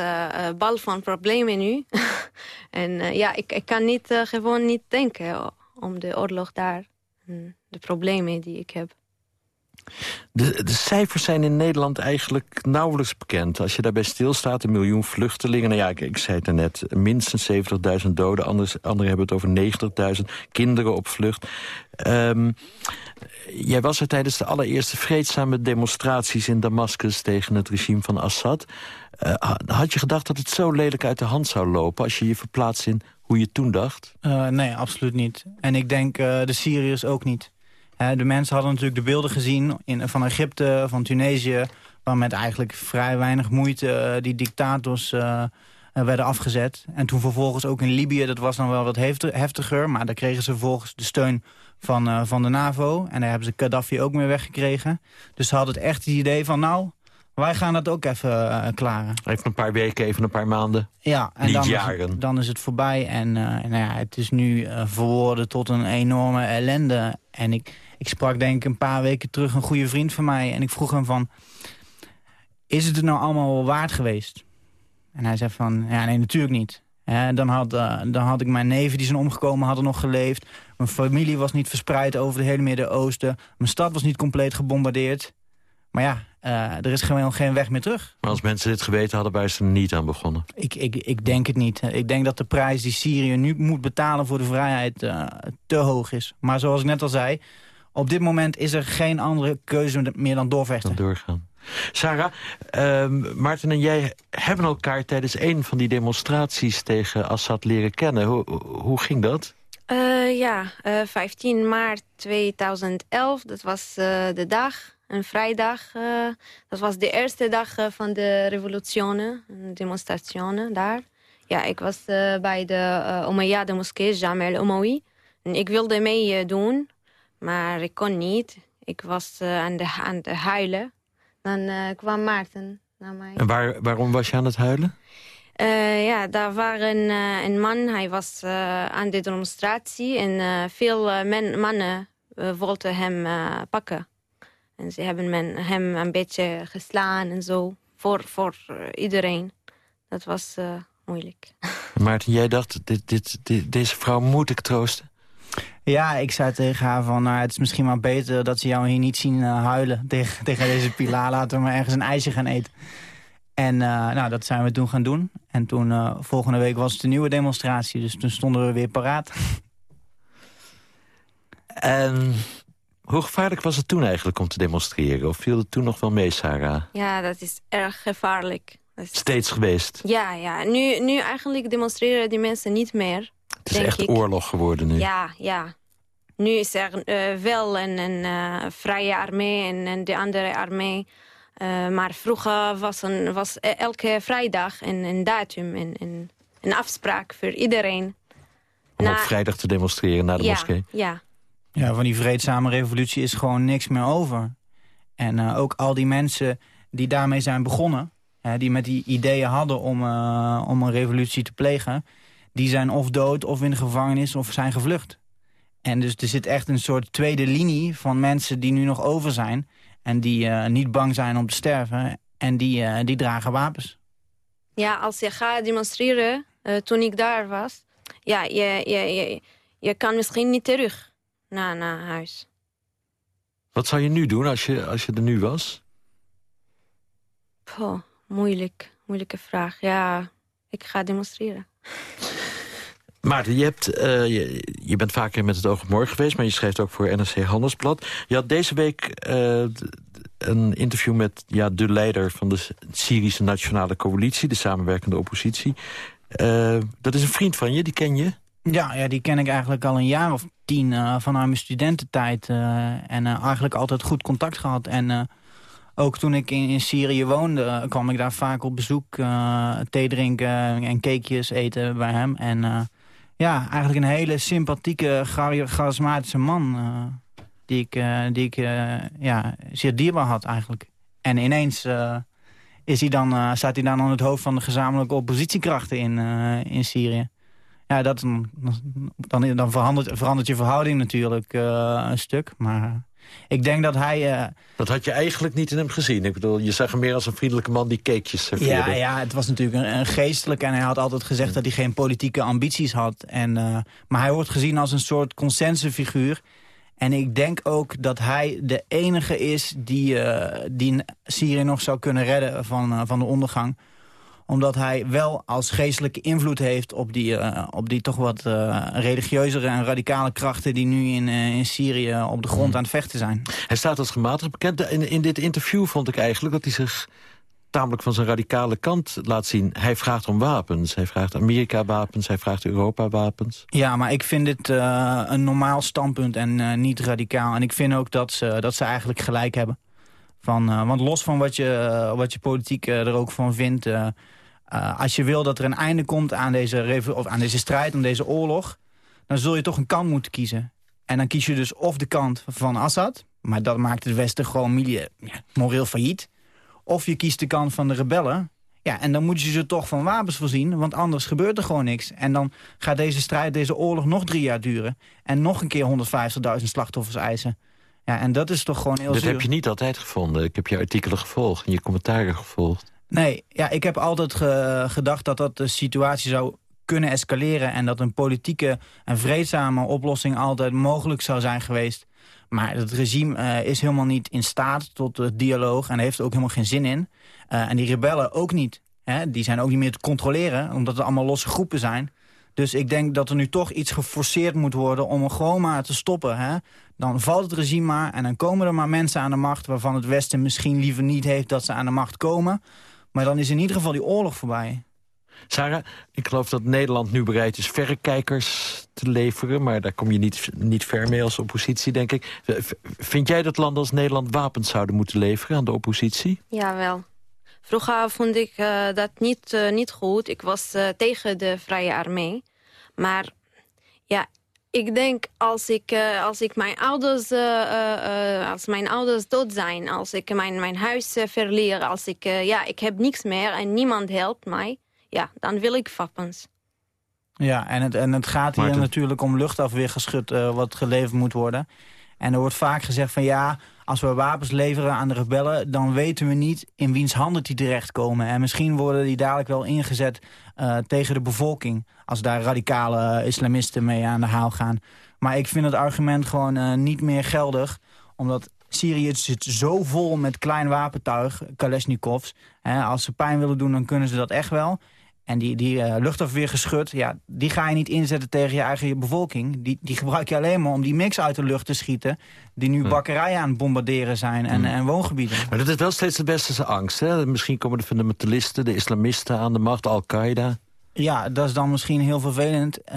bal van problemen nu. en ja, ik, ik kan niet, gewoon niet denken om de oorlog daar. Hmm de problemen die ik heb. De, de, cijfers zijn in Nederland eigenlijk nauwelijks bekend. Als je daarbij stilstaat, een miljoen vluchtelingen... nou ja, ik, zei het er net, minstens 70.000 doden. Anders, anderen hebben het over 90.000 kinderen op vlucht. Um, jij was er tijdens de allereerste vreedzame demonstraties in Damascus... tegen het regime van Assad. Uh, had je gedacht dat het zo lelijk uit de hand zou lopen... als je je verplaatst in hoe je toen dacht? Uh, nee, absoluut niet. En ik denk uh, de Syriërs ook niet de mensen hadden natuurlijk de beelden gezien in, van Egypte, van Tunesië... waar met eigenlijk vrij weinig moeite eh, die dictators werden afgezet. En toen vervolgens ook in Libië, dat was dan wel wat heftiger... maar daar kregen ze vervolgens de steun van, van de NAVO. En daar hebben ze Gaddafi ook mee weggekregen. Dus ze hadden het echt het idee van... nou, Wij gaan dat ook even uh, klaren. Even een paar weken, even een paar maanden. Ja, en Niet dan jaren. Is, het, dan is het voorbij. En uh, nou ja, het is nu uh, verwoorden tot een enorme ellende. En ik, ik sprak denk ik een paar weken terug een goede vriend van mij. En ik vroeg hem van, is het er nou allemaal wel waard geweest? En hij zei van, ja nee, natuurlijk niet. He, dan, had, uh, dan had ik mijn neven die zijn omgekomen, hadden nog geleefd. Mijn familie was niet verspreid over het hele Midden-Oosten. Mijn stad was niet compleet gebombardeerd. Maar ja, uh, er is gewoon geen weg meer terug. Maar als mensen dit geweten hadden, waren ze er niet aan begonnen. Ik, ik, ik denk het niet. Ik denk dat de prijs die Syrië nu moet betalen voor de vrijheid uh, te hoog is. Maar zoals ik net al zei, op dit moment is er geen andere keuze meer dan doorvechten. Dan doorgaan. Sarah, uh, Maarten en jij hebben elkaar tijdens een van die demonstraties tegen Assad leren kennen. Hoe, hoe ging dat? Uh, ja, uh, 15 maart 2011, dat was uh, de dag, een vrijdag. dat was de eerste dag van de revolutionen, demonstrationen daar. Ja, ik was bij de uh, Umayyad moskee, al-Umawi. En ik wilde meedoen, maar ik kon niet. Ik was aan, de, aan het huilen. Dan kwam Maarten naar mij. En waar, waarom was je aan het huilen? Ja, daar was een, een man, hij was aan de demonstratie... en veel men, mannen wilden hem pakken. En ze hebben men, hem een beetje geslaan en zo, voor, voor iedereen. Dat was moeilijk. Maarten, jij dacht, dit, dit, dit, deze vrouw moet ik troosten? Ja, ik zei tegen haar van, nou, het is misschien maar beter dat ze jou hier niet zien uh, huilen tegen, tegen deze pilaar. Laten we maar ergens een ijsje gaan eten. En uh, nou, dat zijn we toen gaan doen. En toen, uh, volgende week was het een nieuwe demonstratie. Dus toen stonden we weer paraat. En hoe gevaarlijk was het toen eigenlijk om te demonstreren? Of viel het toen nog wel mee, Sarah? Ja, dat is erg gevaarlijk. Is... Steeds geweest? Ja, ja. Nu, nu eigenlijk demonstreren die mensen niet meer. Het is echt ik. oorlog geworden nu. Ja, ja. Nu is er uh, wel een, een uh, vrije armee en, en, de andere armee. Uh, maar vroeger was, een, was elke vrijdag een, een datum, een, een, een afspraak voor iedereen. Om na... op vrijdag te demonstreren na de ja, moskee? Ja. Ja, van die vreedzame revolutie is gewoon niks meer over. En ook al die mensen die daarmee zijn begonnen... die met die ideeën hadden om, om een revolutie te plegen die zijn of dood of in de gevangenis of zijn gevlucht. En dus er zit echt een soort tweede linie van mensen die nu nog over zijn... en die uh, niet bang zijn om te sterven en die, die dragen wapens. Ja, als je gaat demonstreren, toen ik daar was... ja, je, je, je, je kan misschien niet terug naar, naar huis. Wat zou je nu doen als je, als je er nu was? Poh, moeilijk, moeilijke vraag. Ja, ik ga demonstreren. Maarten, je, hebt, uh, je, je, bent vaker met het oog op morgen geweest... maar je schrijft ook voor NRC Handelsblad. Je had deze week uh, een interview met ja, de leider... van de Syrische Nationale Coalitie, de samenwerkende oppositie. Uh, dat is een vriend van je, die ken je? Ja, ja die ken ik eigenlijk al een jaar of tien vanuit mijn studententijd. en eigenlijk altijd goed contact gehad. En ook toen ik in, in, Syrië woonde, kwam ik daar vaak op bezoek. Thee drinken en cakejes eten bij hem. En ja, eigenlijk een hele sympathieke, charismatische man. Die ik, die ik ja, zeer dierbaar had eigenlijk. En ineens is hij dan, staat hij dan aan het hoofd van de gezamenlijke oppositiekrachten in, in Syrië. Ja, dat, dan, dan verandert, verandert je verhouding natuurlijk een stuk. Maar ik denk dat hij... Uh... Dat had je eigenlijk niet in hem gezien. Ik bedoel, je zag hem meer als een vriendelijke man die cakejes serveerde. Ja, ja het was natuurlijk een, een geestelijke en hij had altijd gezegd ja. dat hij geen politieke ambities had. En, uh, maar hij wordt gezien als een soort consensusfiguur. En ik denk ook dat hij de enige is die, uh, die Syrië nog zou kunnen redden van, van de ondergang omdat hij wel als geestelijke invloed heeft op die, uh, op die toch wat uh, religieuzere en radicale krachten... die nu in, uh, in Syrië op de grond aan het vechten zijn. Hij staat als gematigd bekend. In, in dit interview vond ik eigenlijk dat hij zich tamelijk van zijn radicale kant laat zien. Hij vraagt om wapens. Hij vraagt Amerika wapens. Hij vraagt Europa wapens. Ja, maar ik vind dit uh, een normaal standpunt en uh, niet radicaal. En ik vind ook dat ze, dat ze eigenlijk gelijk hebben. Van, uh, want los van wat je, wat je politiek er ook van vindt... Uh, als je wil dat er een einde komt aan deze, of aan deze strijd, aan deze oorlog... dan zul je toch een kant moeten kiezen. En dan kies je dus of de kant van Assad... maar dat maakt het Westen gewoon ja, moreel failliet... Of je kiest de kant van de rebellen. Ja, en dan moet je ze toch van wapens voorzien, want anders gebeurt er gewoon niks. En dan gaat deze strijd, deze oorlog nog drie jaar duren. En nog een keer 150.000 slachtoffers eisen. Ja, en dat is toch gewoon heel Dat zuur. heb je niet altijd gevonden. Ik heb je artikelen gevolgd en je commentaren gevolgd. Nee, ja, ik heb altijd ge- gedacht dat dat de situatie zou kunnen escaleren... en dat een politieke en vreedzame oplossing altijd mogelijk zou zijn geweest. Maar het regime eh, is helemaal niet in staat tot uh, dialoog en heeft er ook helemaal geen zin in. Uh, en die rebellen ook niet. Hè? Die zijn ook niet meer te controleren, omdat het allemaal losse groepen zijn. Dus ik denk dat er nu toch iets geforceerd moet worden om hem gewoon maar te stoppen. Hè? Dan valt het regime maar en dan komen er maar mensen aan de macht... waarvan het Westen misschien liever niet heeft dat ze aan de macht komen... Maar dan is in ieder geval die oorlog voorbij. Sarah, ik geloof dat Nederland nu bereid is verrekijkers te leveren... maar daar kom je niet, niet ver mee als oppositie, denk ik. V vind jij dat landen als Nederland wapens zouden moeten leveren aan de oppositie? Jawel. Vroeger vond ik uh, dat niet, uh, niet goed. Ik was uh, tegen de Vrije Armee. Maar ja, ik denk als ik, uh, als ik mijn ouders, uh, uh, als mijn ouders dood zijn, als ik mijn, mijn huis verlier, als ik, ja, ik heb niks meer en niemand helpt mij, ja, dan wil ik wapens. Ja, en het, en het gaat hier Maarten. natuurlijk om luchtafweergeschut wat geleverd moet worden. En er wordt vaak gezegd van ja, als we wapens leveren aan de rebellen... dan weten we niet in wiens handen die terechtkomen. En misschien worden die dadelijk wel ingezet uh, tegen de bevolking... als daar radicale islamisten mee aan de haal gaan. Maar ik vind het argument gewoon uh, niet meer geldig... omdat Syrië zit zo vol met klein wapentuig, Kalashnikovs. Hè, als ze pijn willen doen, dan kunnen ze dat echt wel... En die, die uh, luchtafweergeschut, ja, die ga je niet inzetten tegen je eigen bevolking. Die, die gebruik je alleen maar om die mix uit de lucht te schieten... die nu bakkerijen aan het bombarderen zijn en, en woongebieden. Maar dat is wel steeds de beste angst, hè? Misschien komen de fundamentalisten, de islamisten aan de macht, Al-Qaeda. Ja, dat is dan misschien heel vervelend. Uh,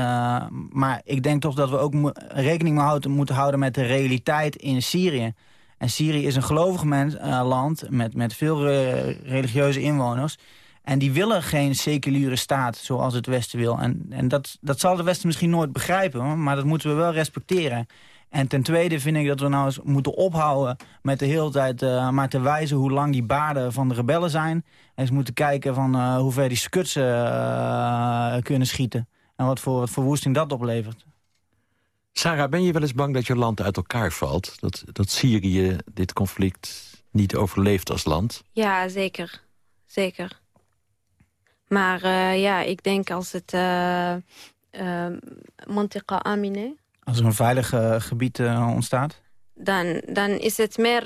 maar ik denk toch dat we ook rekening mee houden, moeten houden met de realiteit in Syrië. En Syrië is een gelovig mens, uh, land met, met veel re religieuze inwoners... En die willen geen seculiere staat zoals het Westen wil. En, en dat, dat zal de Westen misschien nooit begrijpen, maar dat moeten we wel respecteren. En ten tweede vind ik dat we nou eens moeten ophouden met de hele tijd uh, maar te wijzen hoe lang die baarden van de rebellen zijn. En eens moeten kijken van uh, hoe ver die skutsen uh, kunnen schieten. En wat voor wat verwoesting dat oplevert. Sarah, ben je wel eens bang dat je land uit elkaar valt? Dat, dat Syrië dit conflict niet overleeft als land? Ja, zeker. Zeker. Maar uh, ja, ik denk als het uh, uh, Mantiqa Amine... Als er een veilig gebied ontstaat? Dan, dan is het meer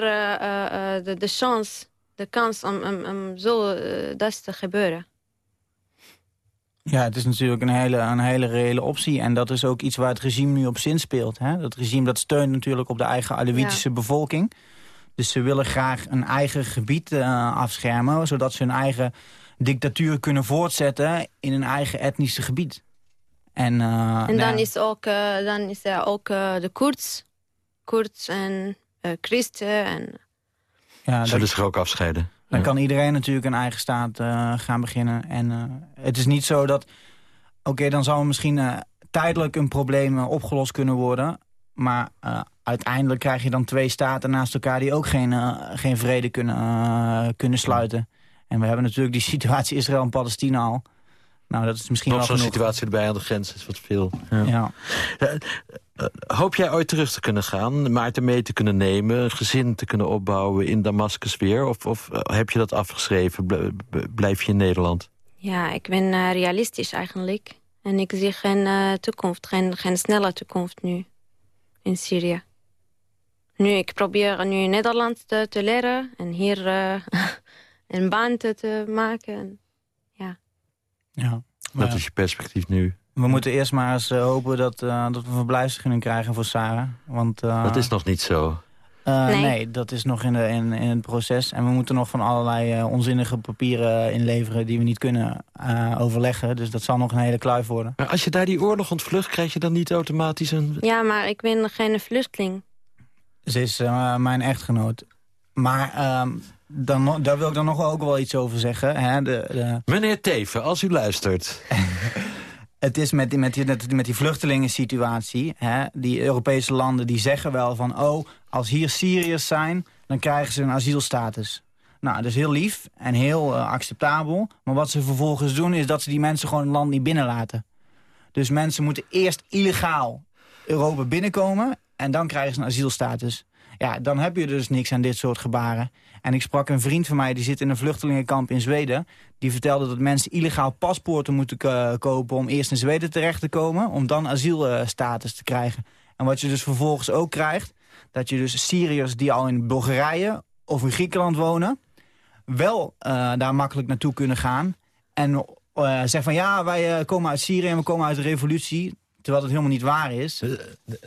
de, de chance, de kans om, om, om zo dat te gebeuren. Ja, het is natuurlijk een hele, een hele reële optie. En dat is ook iets waar het regime nu op zin speelt. Hè? Dat regime dat steunt natuurlijk op de eigen Alevitische ja. bevolking. Dus ze willen graag een eigen gebied afschermen... zodat ze hun eigen dictatuur kunnen voortzetten in een eigen etnische gebied. En, uh, en dan, is ook, uh, dan is er ook uh, de Koerds, Koerds en christen. En... Ja, Zullen dat, zich ook afscheiden? Dan ja. kan iedereen natuurlijk een eigen staat gaan beginnen. En het is niet zo dat... Oké, okay, dan zou misschien tijdelijk een probleem opgelost kunnen worden... maar uiteindelijk krijg je dan twee staten naast elkaar... die ook geen, geen vrede kunnen, kunnen sluiten. En we hebben natuurlijk die situatie Israël en Palestina al. Nou, dat is misschien Nog wel zo'n situatie erbij aan de grens is wat veel. Ja. Ja. Uh, uh, hoop jij ooit terug te kunnen gaan, Maarten mee te kunnen nemen... een gezin te kunnen opbouwen in Damascus weer? Of, of uh, heb je dat afgeschreven? Blijf je in Nederland? Ja, ik ben uh, realistisch eigenlijk. En ik zie geen uh, toekomst, geen, geen snelle toekomst nu in Syrië. Nu, ik probeer nu Nederlands te, te leren en hier uh, een baan te, te maken. Ja. ja. Wat is je perspectief nu? We moeten eerst maar eens uh, hopen dat, uh, dat we verblijfsvergunning krijgen voor Sarah. Want, uh, dat is nog niet zo. Nee. nee. dat is nog in, de, in, in het proces. En we moeten nog van allerlei onzinnige papieren inleveren... die we niet kunnen overleggen. Dus dat zal nog een hele kluif worden. Maar als je daar die oorlog ontvlucht, krijg je dan niet automatisch een... Ja, maar ik ben geen vluchteling. Ze is mijn echtgenoot. Maar ehm, dan, daar wil ik dan nog ook wel iets over zeggen. Hè? De, de... Meneer Teven, als u luistert. het is met die, met die, met die vluchtelingensituatie. Hè? Die Europese landen die zeggen wel van... oh, als hier Syriërs zijn, dan krijgen ze een asielstatus. Nou, dat is heel lief en heel uh, acceptabel. Maar wat ze vervolgens doen is dat ze die mensen gewoon het land niet binnenlaten. Dus mensen moeten eerst illegaal Europa binnenkomen... en dan krijgen ze een asielstatus. Ja, dan heb je dus niks aan dit soort gebaren. En ik sprak een vriend van mij, die zit in een vluchtelingenkamp in Zweden. Die vertelde dat mensen illegaal paspoorten moeten kopen... om eerst in Zweden terecht te komen, om dan asielstatus te krijgen. En wat je dus vervolgens ook krijgt... dat je dus Syriërs die al in Bulgarije of in Griekenland wonen... wel uh, daar makkelijk naartoe kunnen gaan... en uh, zeggen van ja, wij uh, komen uit Syrië en we komen uit de revolutie terwijl het helemaal niet waar is.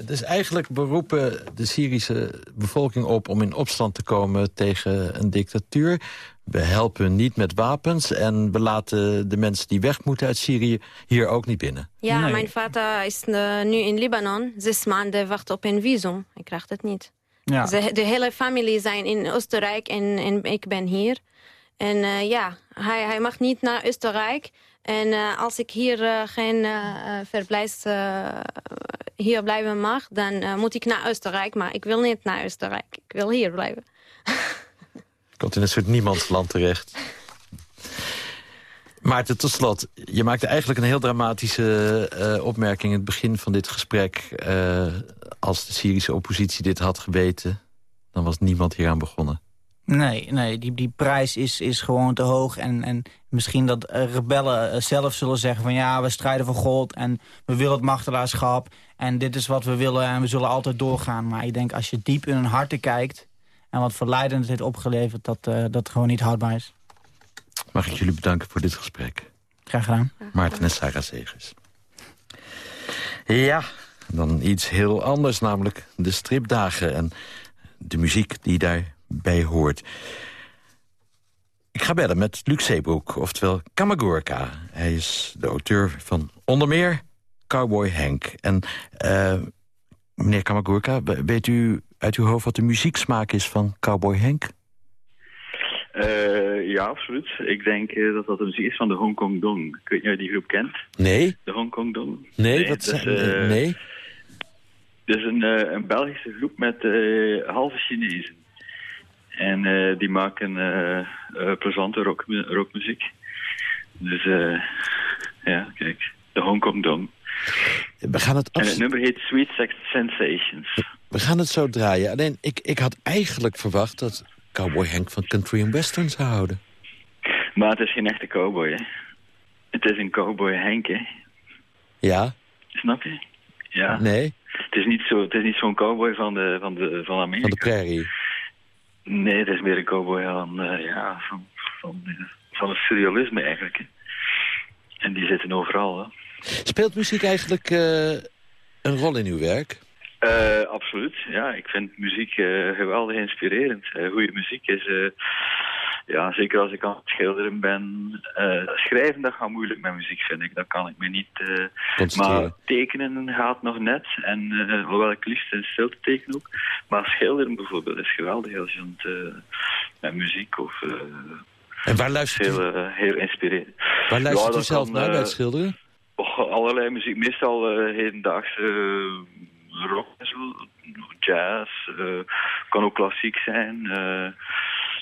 Dus eigenlijk beroepen de Syrische bevolking op om in opstand te komen tegen een dictatuur. We helpen niet met wapens en we laten de mensen die weg moeten uit Syrië hier ook niet binnen. Ja, mijn vader is uh, nu in Libanon. Zes maanden wacht op een visum. Hij krijgt het niet. Ja. De, de hele familie zijn in Oostenrijk en, en ik ben hier. En uh, ja, hij, hij mag niet naar Oostenrijk. En uh, als ik hier uh, geen uh, verblijfs hier blijven mag, dan moet ik naar Oostenrijk. Maar ik wil niet naar Oostenrijk. Ik wil hier blijven. Komt in een soort niemandsland terecht. Maarten, tot slot. Je maakte eigenlijk een heel dramatische opmerking... in het begin van dit gesprek. als de Syrische oppositie dit had geweten... dan was niemand hier aan begonnen. Nee, nee die, die prijs is, is gewoon te hoog. En, en misschien dat rebellen eh, zelf zullen zeggen van... ja, we strijden voor God en we willen het machtelaarschap... en dit is wat we willen en we zullen altijd doorgaan. Maar ik denk als je diep in hun harten kijkt... en wat verleidend het heeft opgeleverd, dat uh, dat gewoon niet houdbaar is. Mag ik jullie bedanken voor dit gesprek. Graag gedaan. Maarten en Sarah Segers. Ja, dan iets heel anders, namelijk de stripdagen... en de muziek die daar bij hoort. Ik ga bellen met Luc Zeebroek, oftewel Kamagurka. Hij is de auteur van onder meer Cowboy Henk. En uh, meneer Kamagurka, weet u uit uw hoofd wat de muzieksmaak is van Cowboy Henk? Uh, ja, absoluut. Ik denk uh, dat dat de muziek is van de Hong Kong Dong. Ik weet niet of je die groep kent. Nee. De Hong Kong Dong? Nee, nee wat zijn... Uh, nee. Het is een, een Belgische groep met halve Chinezen. En uh, die maken uh, uh, plezante rock, rockmuziek. Dus ja, kijk, de Hong Kong Dong. We gaan het en het nummer heet Sweet Sex Sensations. We gaan het zo draaien. Alleen, ik, ik had eigenlijk verwacht dat Cowboy Henk van country en western zou houden. Maar het is geen echte cowboy, hè. Het is een cowboy Henk, hè. Ja. Snap je? Ja. Nee. Het is niet zo, het is niet zo'n cowboy van de, van de, van Amerika. Van de prairie. Nee, het is meer een cowboy van, uh, ja, van, van, van het surrealisme eigenlijk. Hè. En die zitten overal. Hè. Speelt muziek eigenlijk uh, een rol in uw werk? Uh, absoluut, ja. Ik vind muziek geweldig inspirerend. goede muziek is ja, zeker als ik aan het schilderen ben. Uh, schrijven, dat gaat moeilijk met muziek, vind ik. Dat kan ik me niet... Uh, maar tekenen gaat nog net. En uh, hoewel ik liefst in stilte teken ook. Maar schilderen bijvoorbeeld is geweldig als je het met muziek of... en waar luistert heel, u? heel inspirerend. Waar luistert ja, u zelf naar bij het schilderen? Allerlei muziek. Meestal hedendaagse rock en zo. Jazz. kan ook klassiek zijn.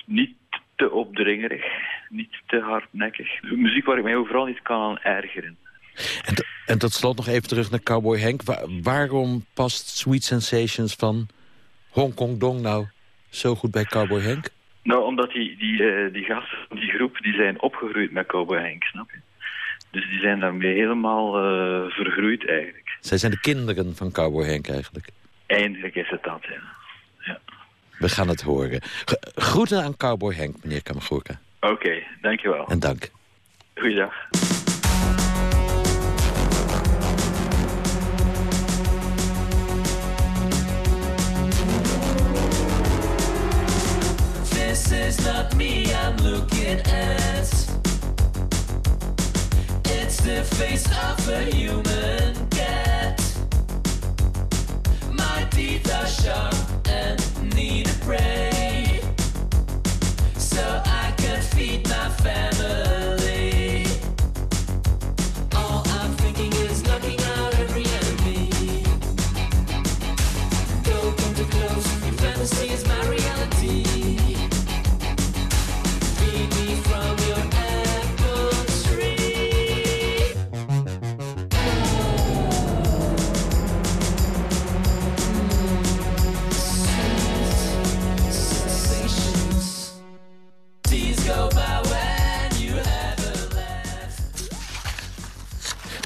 niet te opdringerig, niet te hardnekkig. Muziek waar ik mij overal niet kan aan ergeren. En, en tot slot nog even terug naar Cowboy Henk. waarom past Sweet Sensations van Hong Kong Dong nou zo goed bij Cowboy Henk? Nou, omdat die, die, uh, die gasten van die groep die zijn opgegroeid met Cowboy Henk, snap je? Dus die zijn daarmee helemaal uh, vergroeid eigenlijk. Zij zijn de kinderen van Cowboy Henk eigenlijk? Eindelijk is het dat, ja. We gaan het horen. Groeten aan Cowboy Henk, meneer Kamagurka. Oké, okay, dankjewel. En dank. Goeiedag. This is not me I'm looking at It's the face of a human cat feed my family.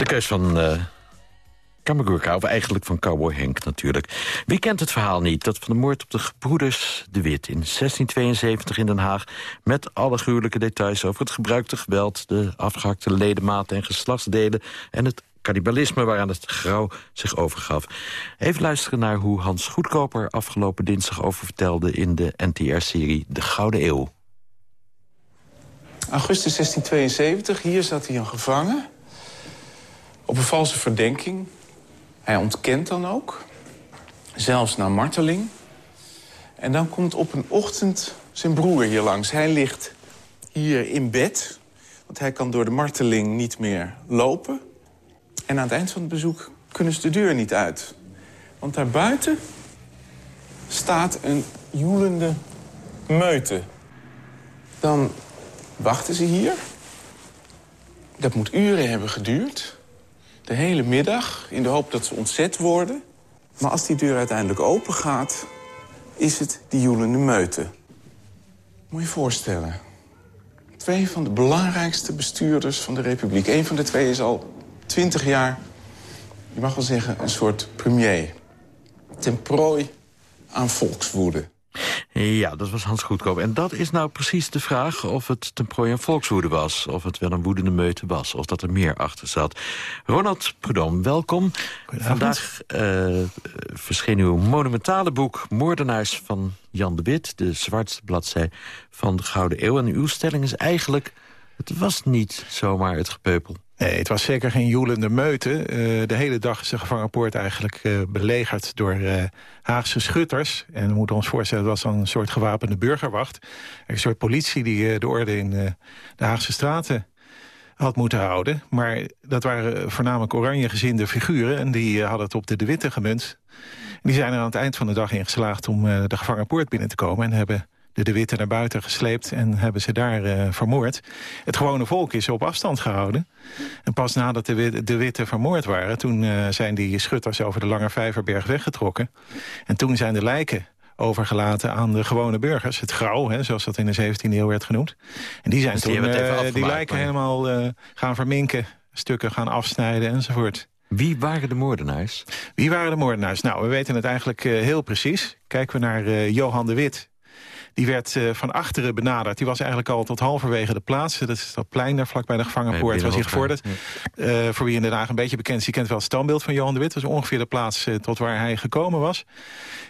De keus van uh, Kamagurka, of eigenlijk van Cowboy Henk natuurlijk. Wie kent het verhaal niet? Dat van de moord op de gebroeders De Wit in 1672 in Den Haag... met alle gruwelijke details over het gebruikte geweld... de afgehakte ledematen en geslachtsdelen... en het cannibalisme waaraan het grauw zich overgaf. Even luisteren naar hoe Hans Goedkoper afgelopen dinsdag over vertelde... in de NTR-serie De Gouden Eeuw. Augustus 1672, hier zat hij een gevangen. Op een valse verdenking. Hij ontkent dan ook. Zelfs naar marteling. En dan komt op een ochtend zijn broer hier langs. Hij ligt hier in bed. Want hij kan door de marteling niet meer lopen. En aan het eind van het bezoek kunnen ze de deur niet uit. Want daarbuiten staat een joelende meute. Dan wachten ze hier. Dat moet uren hebben geduurd. De hele middag, in de hoop dat ze ontzet worden. Maar als die deur uiteindelijk open gaat, is het die joelende meute. Moet je voorstellen. Twee van de belangrijkste bestuurders van de Republiek. Eén van de twee is al twintig jaar, je mag wel zeggen, een soort premier. Ten prooi aan volkswoede. Ja, dat was Hans Goedkoop. En dat is nou precies de vraag of het ten prooi aan volkswoede was. Of het wel een woedende meute was. Of dat er meer achter zat. Ronald Prudhomme, welkom. Vandaag uh, verscheen uw monumentale boek... Moordenaars van Jan de Wit. De zwartste bladzij van de Gouden Eeuw. En uw stelling is eigenlijk... het was niet zomaar het gepeupel. Nee, het was zeker geen joelende meute. Uh, de hele dag is de gevangenpoort eigenlijk uh, belegerd door uh, Haagse schutters. En we moeten ons voorstellen, dat was dan een soort gewapende burgerwacht. Een soort politie die de orde in de Haagse straten had moeten houden. Maar dat waren voornamelijk oranje gezinde figuren... en die hadden het op de De Witte gemunt. En die zijn er aan het eind van de dag in geslaagd om de gevangenpoort binnen te komen... en hebben de De Witte naar buiten gesleept en hebben ze daar uh, vermoord. Het gewone volk is op afstand gehouden. En pas nadat de, de Witte vermoord waren... toen uh, zijn die schutters over de Lange Vijverberg weggetrokken. En toen zijn de lijken overgelaten aan de gewone burgers. Het grauw, hè, zoals dat in de 17e eeuw werd genoemd. En die zijn dus die toen uh, die lijken helemaal gaan verminken... stukken gaan afsnijden enzovoort. Wie waren de moordenaars? Wie waren de moordenaars? Nou, we weten het eigenlijk heel precies. Kijken we naar Johan de Wit, die werd uh, van achteren benaderd. Die was eigenlijk al tot halverwege de plaats. Dat is dat plein daar vlakbij de gevangenpoort. was hij gevorderd. Uh, voor wie in Den Haag een beetje bekend is. Die kent wel het standbeeld van Johan de Wit. Dat was ongeveer de plaats uh, tot waar hij gekomen was.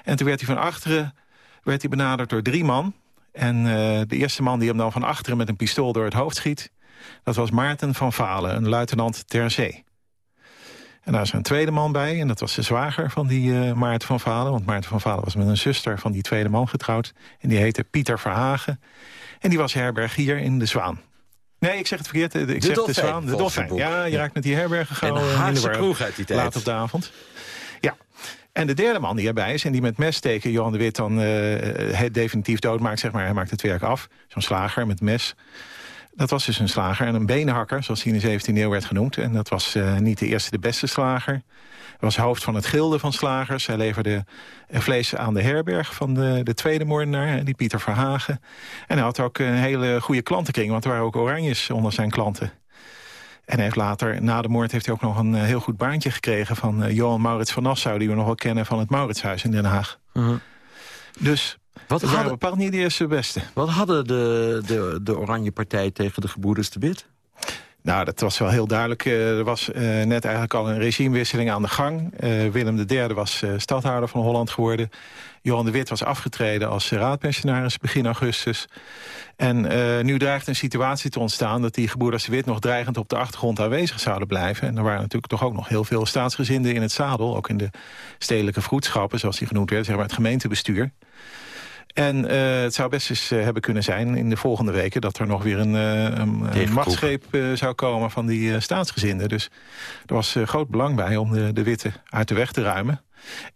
En toen werd hij van achteren werd hij benaderd door drie man. En de eerste man die hem dan van achteren met een pistool door het hoofd schiet... dat was Maarten van Valen, een luitenant ter zee. En daar is een tweede man bij. En dat was de zwager van die uh, Maarten van Valen. Want Maarten van Valen was met een zuster van die tweede man getrouwd. En die heette Pieter Verhagen. En die was herbergier in De Zwaan. Nee, ik zeg het verkeerd. Ik de zeg dolfijn, De Zwaan, de Dolfijn. Ja, je raakt met die herbergen gauw en een Haagse kroeg uit die tijd. Laat op de avond. Ja. En de derde man die erbij is en die met mes steken Johan de Wit dan uh, definitief doodmaakt, zeg maar. Hij maakt het werk af. Zo'n slager met mes. Dat was dus een slager en een benenhakker, zoals hij in de 17e eeuw werd genoemd. En dat was uh, niet de eerste de beste slager. Hij was hoofd van het gilde van slagers. Hij leverde vlees aan de herberg van de, de tweede moordenaar, die Pieter Verhagen. En hij had ook een hele goede klantenkring, want er waren ook oranjes onder zijn klanten. En hij heeft later, na de moord, heeft hij ook nog een heel goed baantje gekregen... van Johan Maurits van Nassau, die we nog wel kennen van het Mauritshuis in Den Haag. Uh -huh. Dus wat het hadden, bepaald niet de eerste beste. Wat hadden de, de, de Oranje Partij tegen de gebroeders de Wit? Nou, dat was wel heel duidelijk. er was uh, net eigenlijk al een regimewisseling aan de gang. Uh, Willem III was uh, stadhouder van Holland geworden. Johan de Wit was afgetreden als raadpensionaris begin augustus. En nu dreigt een situatie te ontstaan... dat die gebroeders de Wit nog dreigend op de achtergrond aanwezig zouden blijven. En er waren natuurlijk toch ook nog heel veel staatsgezinden in het zadel. Ook in de stedelijke vroedschappen, zoals die genoemd werd. Zeg maar het gemeentebestuur. En uh, het zou best eens uh, hebben kunnen zijn in de volgende weken... dat er nog weer een, uh, een machtsgreep zou komen van die staatsgezinden. Dus er was groot belang bij om de, de witte uit de weg te ruimen.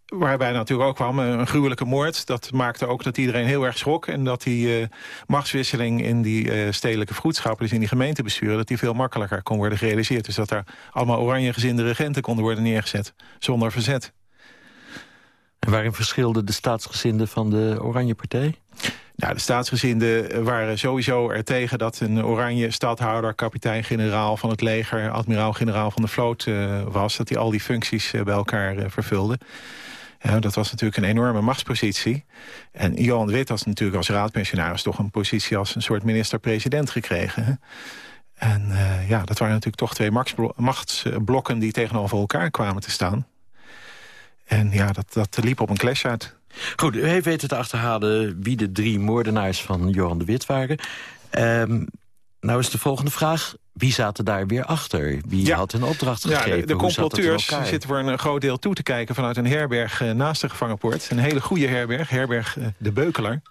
Waarbij natuurlijk ook kwam een gruwelijke moord. Dat maakte ook dat iedereen heel erg schrok. En dat die machtswisseling in die stedelijke vroedschappen... dus in die gemeentebesturen, dat die veel makkelijker kon worden gerealiseerd. Dus dat er allemaal oranje gezinde regenten konden worden neergezet. Zonder verzet. Waarin verschilden de staatsgezinden van de Oranje Partij? Nou, de staatsgezinden waren sowieso er tegen dat een oranje stadhouder... kapitein-generaal van het leger, admiraal-generaal van de vloot uh, was. Dat hij al die functies uh, bij elkaar uh, vervulde. Ja, dat was natuurlijk een enorme machtspositie. En Johan Wit had natuurlijk als raadpensionaris... toch een positie als een soort minister-president gekregen. En ja, dat waren natuurlijk toch twee machtsblokken... die tegenover elkaar kwamen te staan. En ja, dat, dat liep op een clash uit. Goed, u heeft weten te achterhalen wie de drie moordenaars van Johan de Wit waren. Um, nou is de volgende vraag. Wie zaten daar weer achter? Wie had een opdracht gegeven? Ja, de, de comploteurs zitten voor een groot deel toe te kijken... vanuit een herberg uh, naast de gevangenpoort. Een hele goede herberg, herberg uh, De Beukelaar.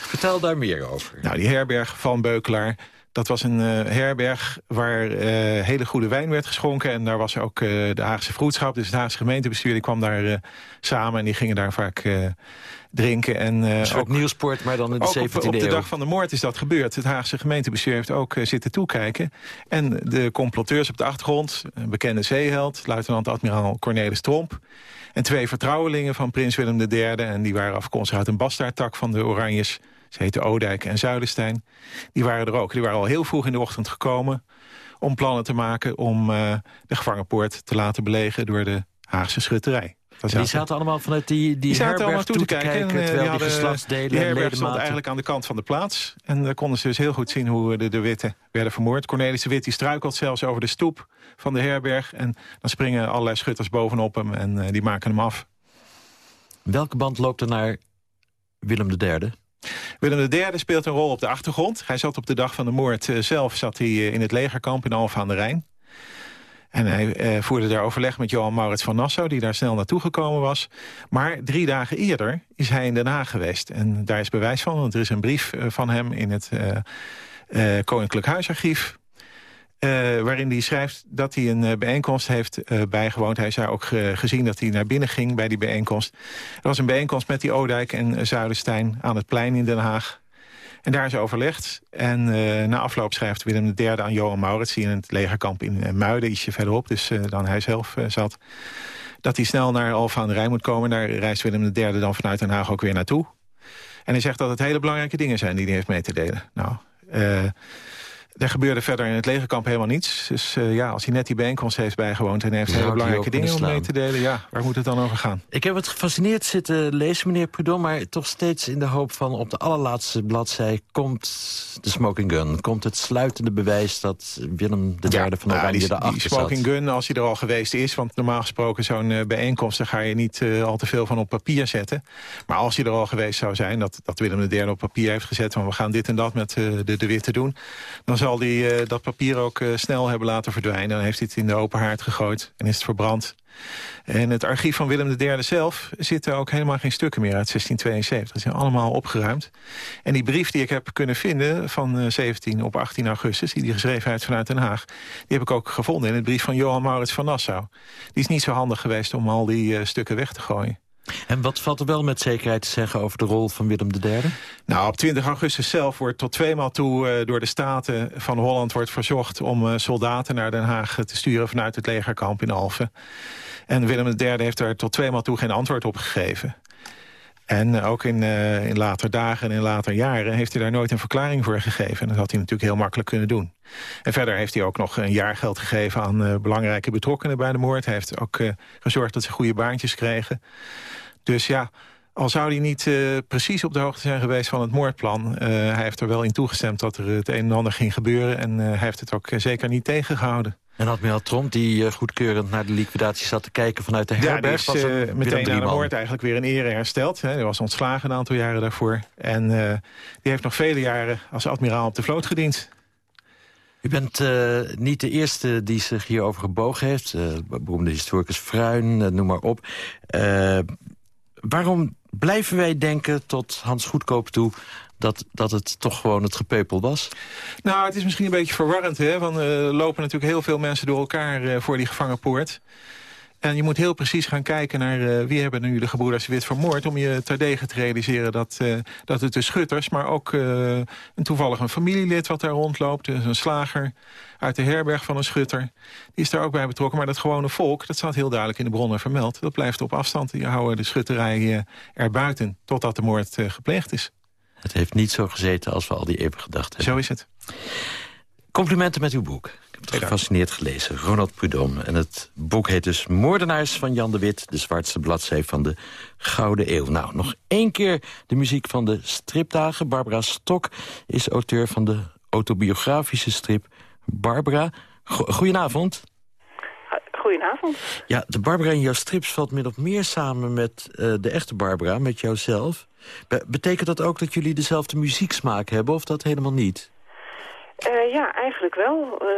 Vertel daar meer over. Nou, die herberg van Beukelaar... Dat was een uh, herberg waar uh, hele goede wijn werd geschonken. En daar was ook uh, de Haagse Vroedschap, dus het Haagse gemeentebestuur... die kwam daar samen en die gingen daar vaak drinken. En, een soort ook, nieuwsport, maar dan in de 17e op, op de dag van de moord is dat gebeurd. Het Haagse gemeentebestuur heeft ook zitten toekijken. En de comploteurs op de achtergrond, een bekende zeeheld... luitenant-admiraal Cornelis Tromp... en twee vertrouwelingen van prins Willem III... en die waren afkomstig uit een bastaardtak van de Oranjes... Ze heten Odijk en Zuilenstein. Die waren er ook. Die waren al heel vroeg in de ochtend gekomen om plannen te maken... om uh, de gevangenpoort te laten belegen door de Haagse schutterij. die zaten allemaal vanuit die, die, die herberg toe te kijken... kijken en, uh, terwijl die, die geslachtsdelen Die herberg stond eigenlijk aan de kant van de plaats. En daar konden ze dus heel goed zien hoe de, de Witte werden vermoord. Cornelis de Wit die struikelt zelfs over de stoep van de herberg. En dan springen allerlei schutters bovenop hem en uh, die maken hem af. Welke band loopt er naar Willem III? Willem III speelt een rol op de achtergrond. Hij zat op de dag van de moord uh, zelf zat hij, uh, in het legerkamp in Alphen aan de Rijn. En hij uh, voerde daar overleg met Johan Maurits van Nassau... die daar snel naartoe gekomen was. Maar drie dagen eerder is hij in Den Haag geweest. En daar is bewijs van, want er is een brief van hem... in het Koninklijk Huisarchief uh, waarin hij schrijft dat hij een uh, bijeenkomst heeft uh, bijgewoond. Hij zei ook gezien dat hij naar binnen ging bij die bijeenkomst. Er was een bijeenkomst met die Oudijk en Zuiderstein aan het plein in Den Haag. En daar is overlegd. En na afloop schrijft Willem III aan Johan Maurits... die in het legerkamp in Muiden, ietsje verderop, dus dan hij zelf zat... dat hij snel naar Alphen aan de Rijn moet komen. Daar reist Willem III dan vanuit Den Haag ook weer naartoe. En hij zegt dat het hele belangrijke dingen zijn die hij heeft mee te delen. Nou... Er gebeurde verder in het legerkamp helemaal niets. Dus uh, ja, als hij net die bijeenkomst heeft bijgewoond... en heeft hele belangrijke dingen om mee te delen... ja, waar moet het dan over gaan? Ik heb het gefascineerd zitten lezen, meneer Prudhomme... maar toch steeds in de hoop van op de allerlaatste bladzij... komt de smoking gun, komt het sluitende bewijs... dat Willem de derde van Oranje ja, erachter die smoking gun, als hij er al geweest is... want normaal gesproken zo'n uh, bijeenkomst... daar ga je niet uh, al te veel van op papier zetten. Maar als hij er al geweest zou zijn... dat, dat Willem de derde op papier heeft gezet... van we gaan dit en dat met de, de Witte doen... dan zal hij uh, dat papier ook uh, snel hebben laten verdwijnen. Dan heeft hij het in de open haard gegooid en is het verbrand. En het archief van Willem III zelf zitten ook helemaal geen stukken meer uit 1672. Die zijn allemaal opgeruimd. En die brief die ik heb kunnen vinden van uh, 17 op 18 augustus... die hij geschreven heeft vanuit Den Haag... die heb ik ook gevonden in het brief van Johan Maurits van Nassau. Die is niet zo handig geweest om al die stukken weg te gooien. En wat valt er wel met zekerheid te zeggen over de rol van Willem III? Nou, op 20 augustus zelf wordt tot tweemaal toe uh, door de Staten van Holland wordt verzocht... om uh, soldaten naar Den Haag te sturen vanuit het legerkamp in Alphen. En Willem III heeft daar tot tweemaal toe geen antwoord op gegeven. En ook in, uh, in later dagen en in later jaren heeft hij daar nooit een verklaring voor gegeven. En dat had hij natuurlijk heel makkelijk kunnen doen. En verder heeft hij ook nog een jaar geld gegeven aan uh, belangrijke betrokkenen bij de moord. Hij heeft ook gezorgd dat ze goede baantjes kregen. Dus ja, al zou hij niet precies op de hoogte zijn geweest van het moordplan... hij heeft er wel in toegestemd dat er het een en ander ging gebeuren... en hij heeft het ook zeker niet tegengehouden. En admiraal Tromp, die uh, goedkeurend naar de liquidatie zat te kijken vanuit de herberg... Ja, is uh, meteen na de moord eigenlijk weer in ere hersteld. Hij was ontslagen een aantal jaren daarvoor. En uh, die heeft nog vele jaren als admiraal op de vloot gediend. U bent niet de eerste die zich hierover gebogen heeft. beroemde historicus Fruin, noem maar op. waarom blijven wij denken tot Hans Goedkoop toe dat, dat het toch gewoon het gepeupel was? Nou, het is misschien een beetje verwarrend. Hè? Want er uh, lopen natuurlijk heel veel mensen door elkaar uh, voor die gevangenpoort. En je moet heel precies gaan kijken naar uh, wie hebben nu de gebroeders Wit vermoord... om je terdege te realiseren dat, uh, dat het de schutters... maar ook uh, een toevallig een familielid wat daar rondloopt... dus een slager uit de herberg van een schutter... die is daar ook bij betrokken. Maar dat gewone volk, dat staat heel duidelijk in de bronnen vermeld... dat blijft op afstand. Die houden de schutterij erbuiten totdat de moord gepleegd is. Het heeft niet zo gezeten als we al die eeuwen gedacht hebben. Zo is het. Complimenten met uw boek. Ik heb het gefascineerd gelezen. Ronald Prudhomme. En het boek heet dus Moordenaars van Jan de Wit. De zwartste bladzij van de Gouden Eeuw. Nou, nog één keer de muziek van de stripdagen. Barbara Stok is auteur van de autobiografische strip Barbara. Go goedenavond. Goedenavond. Ja, de Barbara in jouw strips valt min of meer samen met uh, de echte Barbara, met jouzelf. Be betekent dat ook dat jullie dezelfde muzieksmaak hebben of dat helemaal niet? Uh, ja, eigenlijk wel. Uh,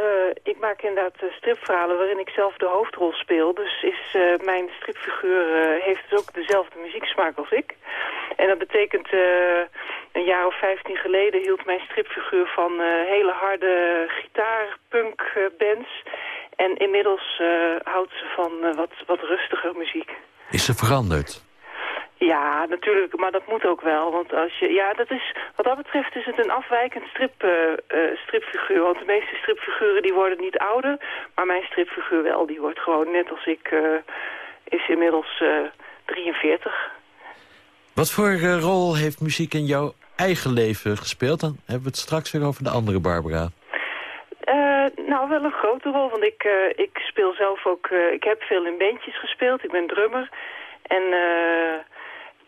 ik maak inderdaad stripverhalen waarin ik zelf de hoofdrol speel. Dus is mijn stripfiguur heeft dus ook dezelfde muzieksmaak als ik. En dat betekent, een jaar of vijftien geleden hield mijn stripfiguur van hele harde gitaar, punk bands. En inmiddels houdt ze van wat, wat rustiger muziek. Is ze veranderd? Ja, natuurlijk, maar dat moet ook wel. Want als je, ja, dat is, wat dat betreft is het een afwijkend strip, uh, uh, stripfiguur. Want de meeste stripfiguren die worden niet ouder, maar mijn stripfiguur wel. Die wordt gewoon, net als ik, uh, is inmiddels 43. Wat voor rol heeft muziek in jouw eigen leven gespeeld? Dan hebben we het straks weer over de andere Barbara. nou, wel een grote rol, want ik, ik speel zelf ook... ik heb veel in bandjes gespeeld, ik ben drummer... En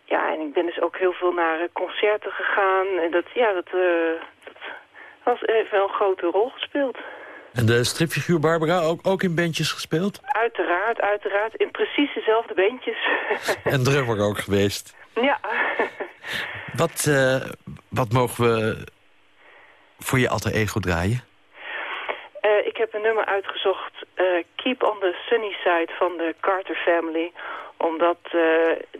ja, en ik ben dus ook heel veel naar eh, concerten gegaan. En dat, ja, dat, uh, dat was, heeft wel een grote rol gespeeld. En de stripfiguur Barbara ook, ook in bandjes gespeeld? Uiteraard, uiteraard. In precies dezelfde bandjes. en drummer ook geweest? Ja. wat, uh, wat mogen we voor je alter ego draaien? Uh, ik heb een nummer uitgezocht, uh, Keep on the Sunny Side van de Carter Family omdat uh,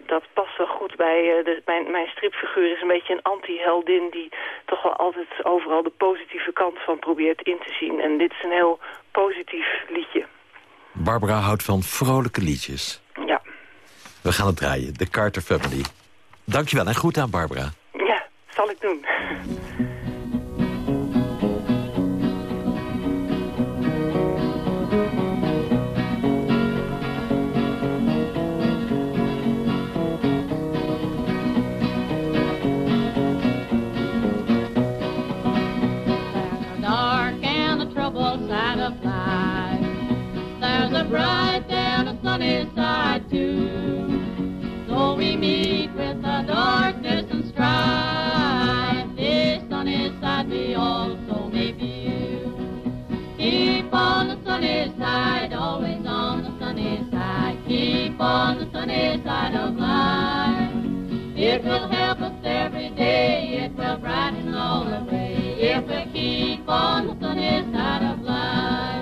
dat past wel goed bij... De, mijn, mijn stripfiguur is een beetje een anti-heldin... die toch wel altijd overal de positieve kant van probeert in te zien. En dit is een heel positief liedje. Barbara houdt van vrolijke liedjes. Ja. We gaan het draaien, de Carter Family. Dankjewel en goed aan Barbara. Ja, zal ik doen. Side we also may view. Keep on the sunny side, always on the sunny side. Keep on the sunny side of life. It will help us every day. It will brighten all the way if we keep on the sunny side of life.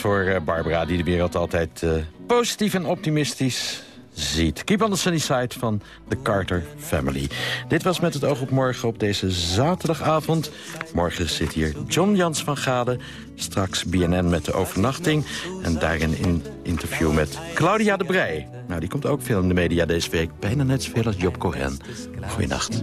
Voor Barbara die de wereld altijd uh, positief en optimistisch ziet. Keep on the sunny side van de Carter Family. Dit was Met het oog op morgen op deze zaterdagavond. Morgen zit hier John Jans van Gade. Straks BNN met de overnachting. En daarin een interview met Claudia de Brij. Nou, die komt ook veel in de media deze week. Bijna net zoveel als Job Cohen. Goeienacht.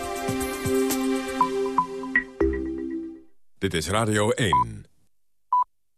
Dit is Radio 1.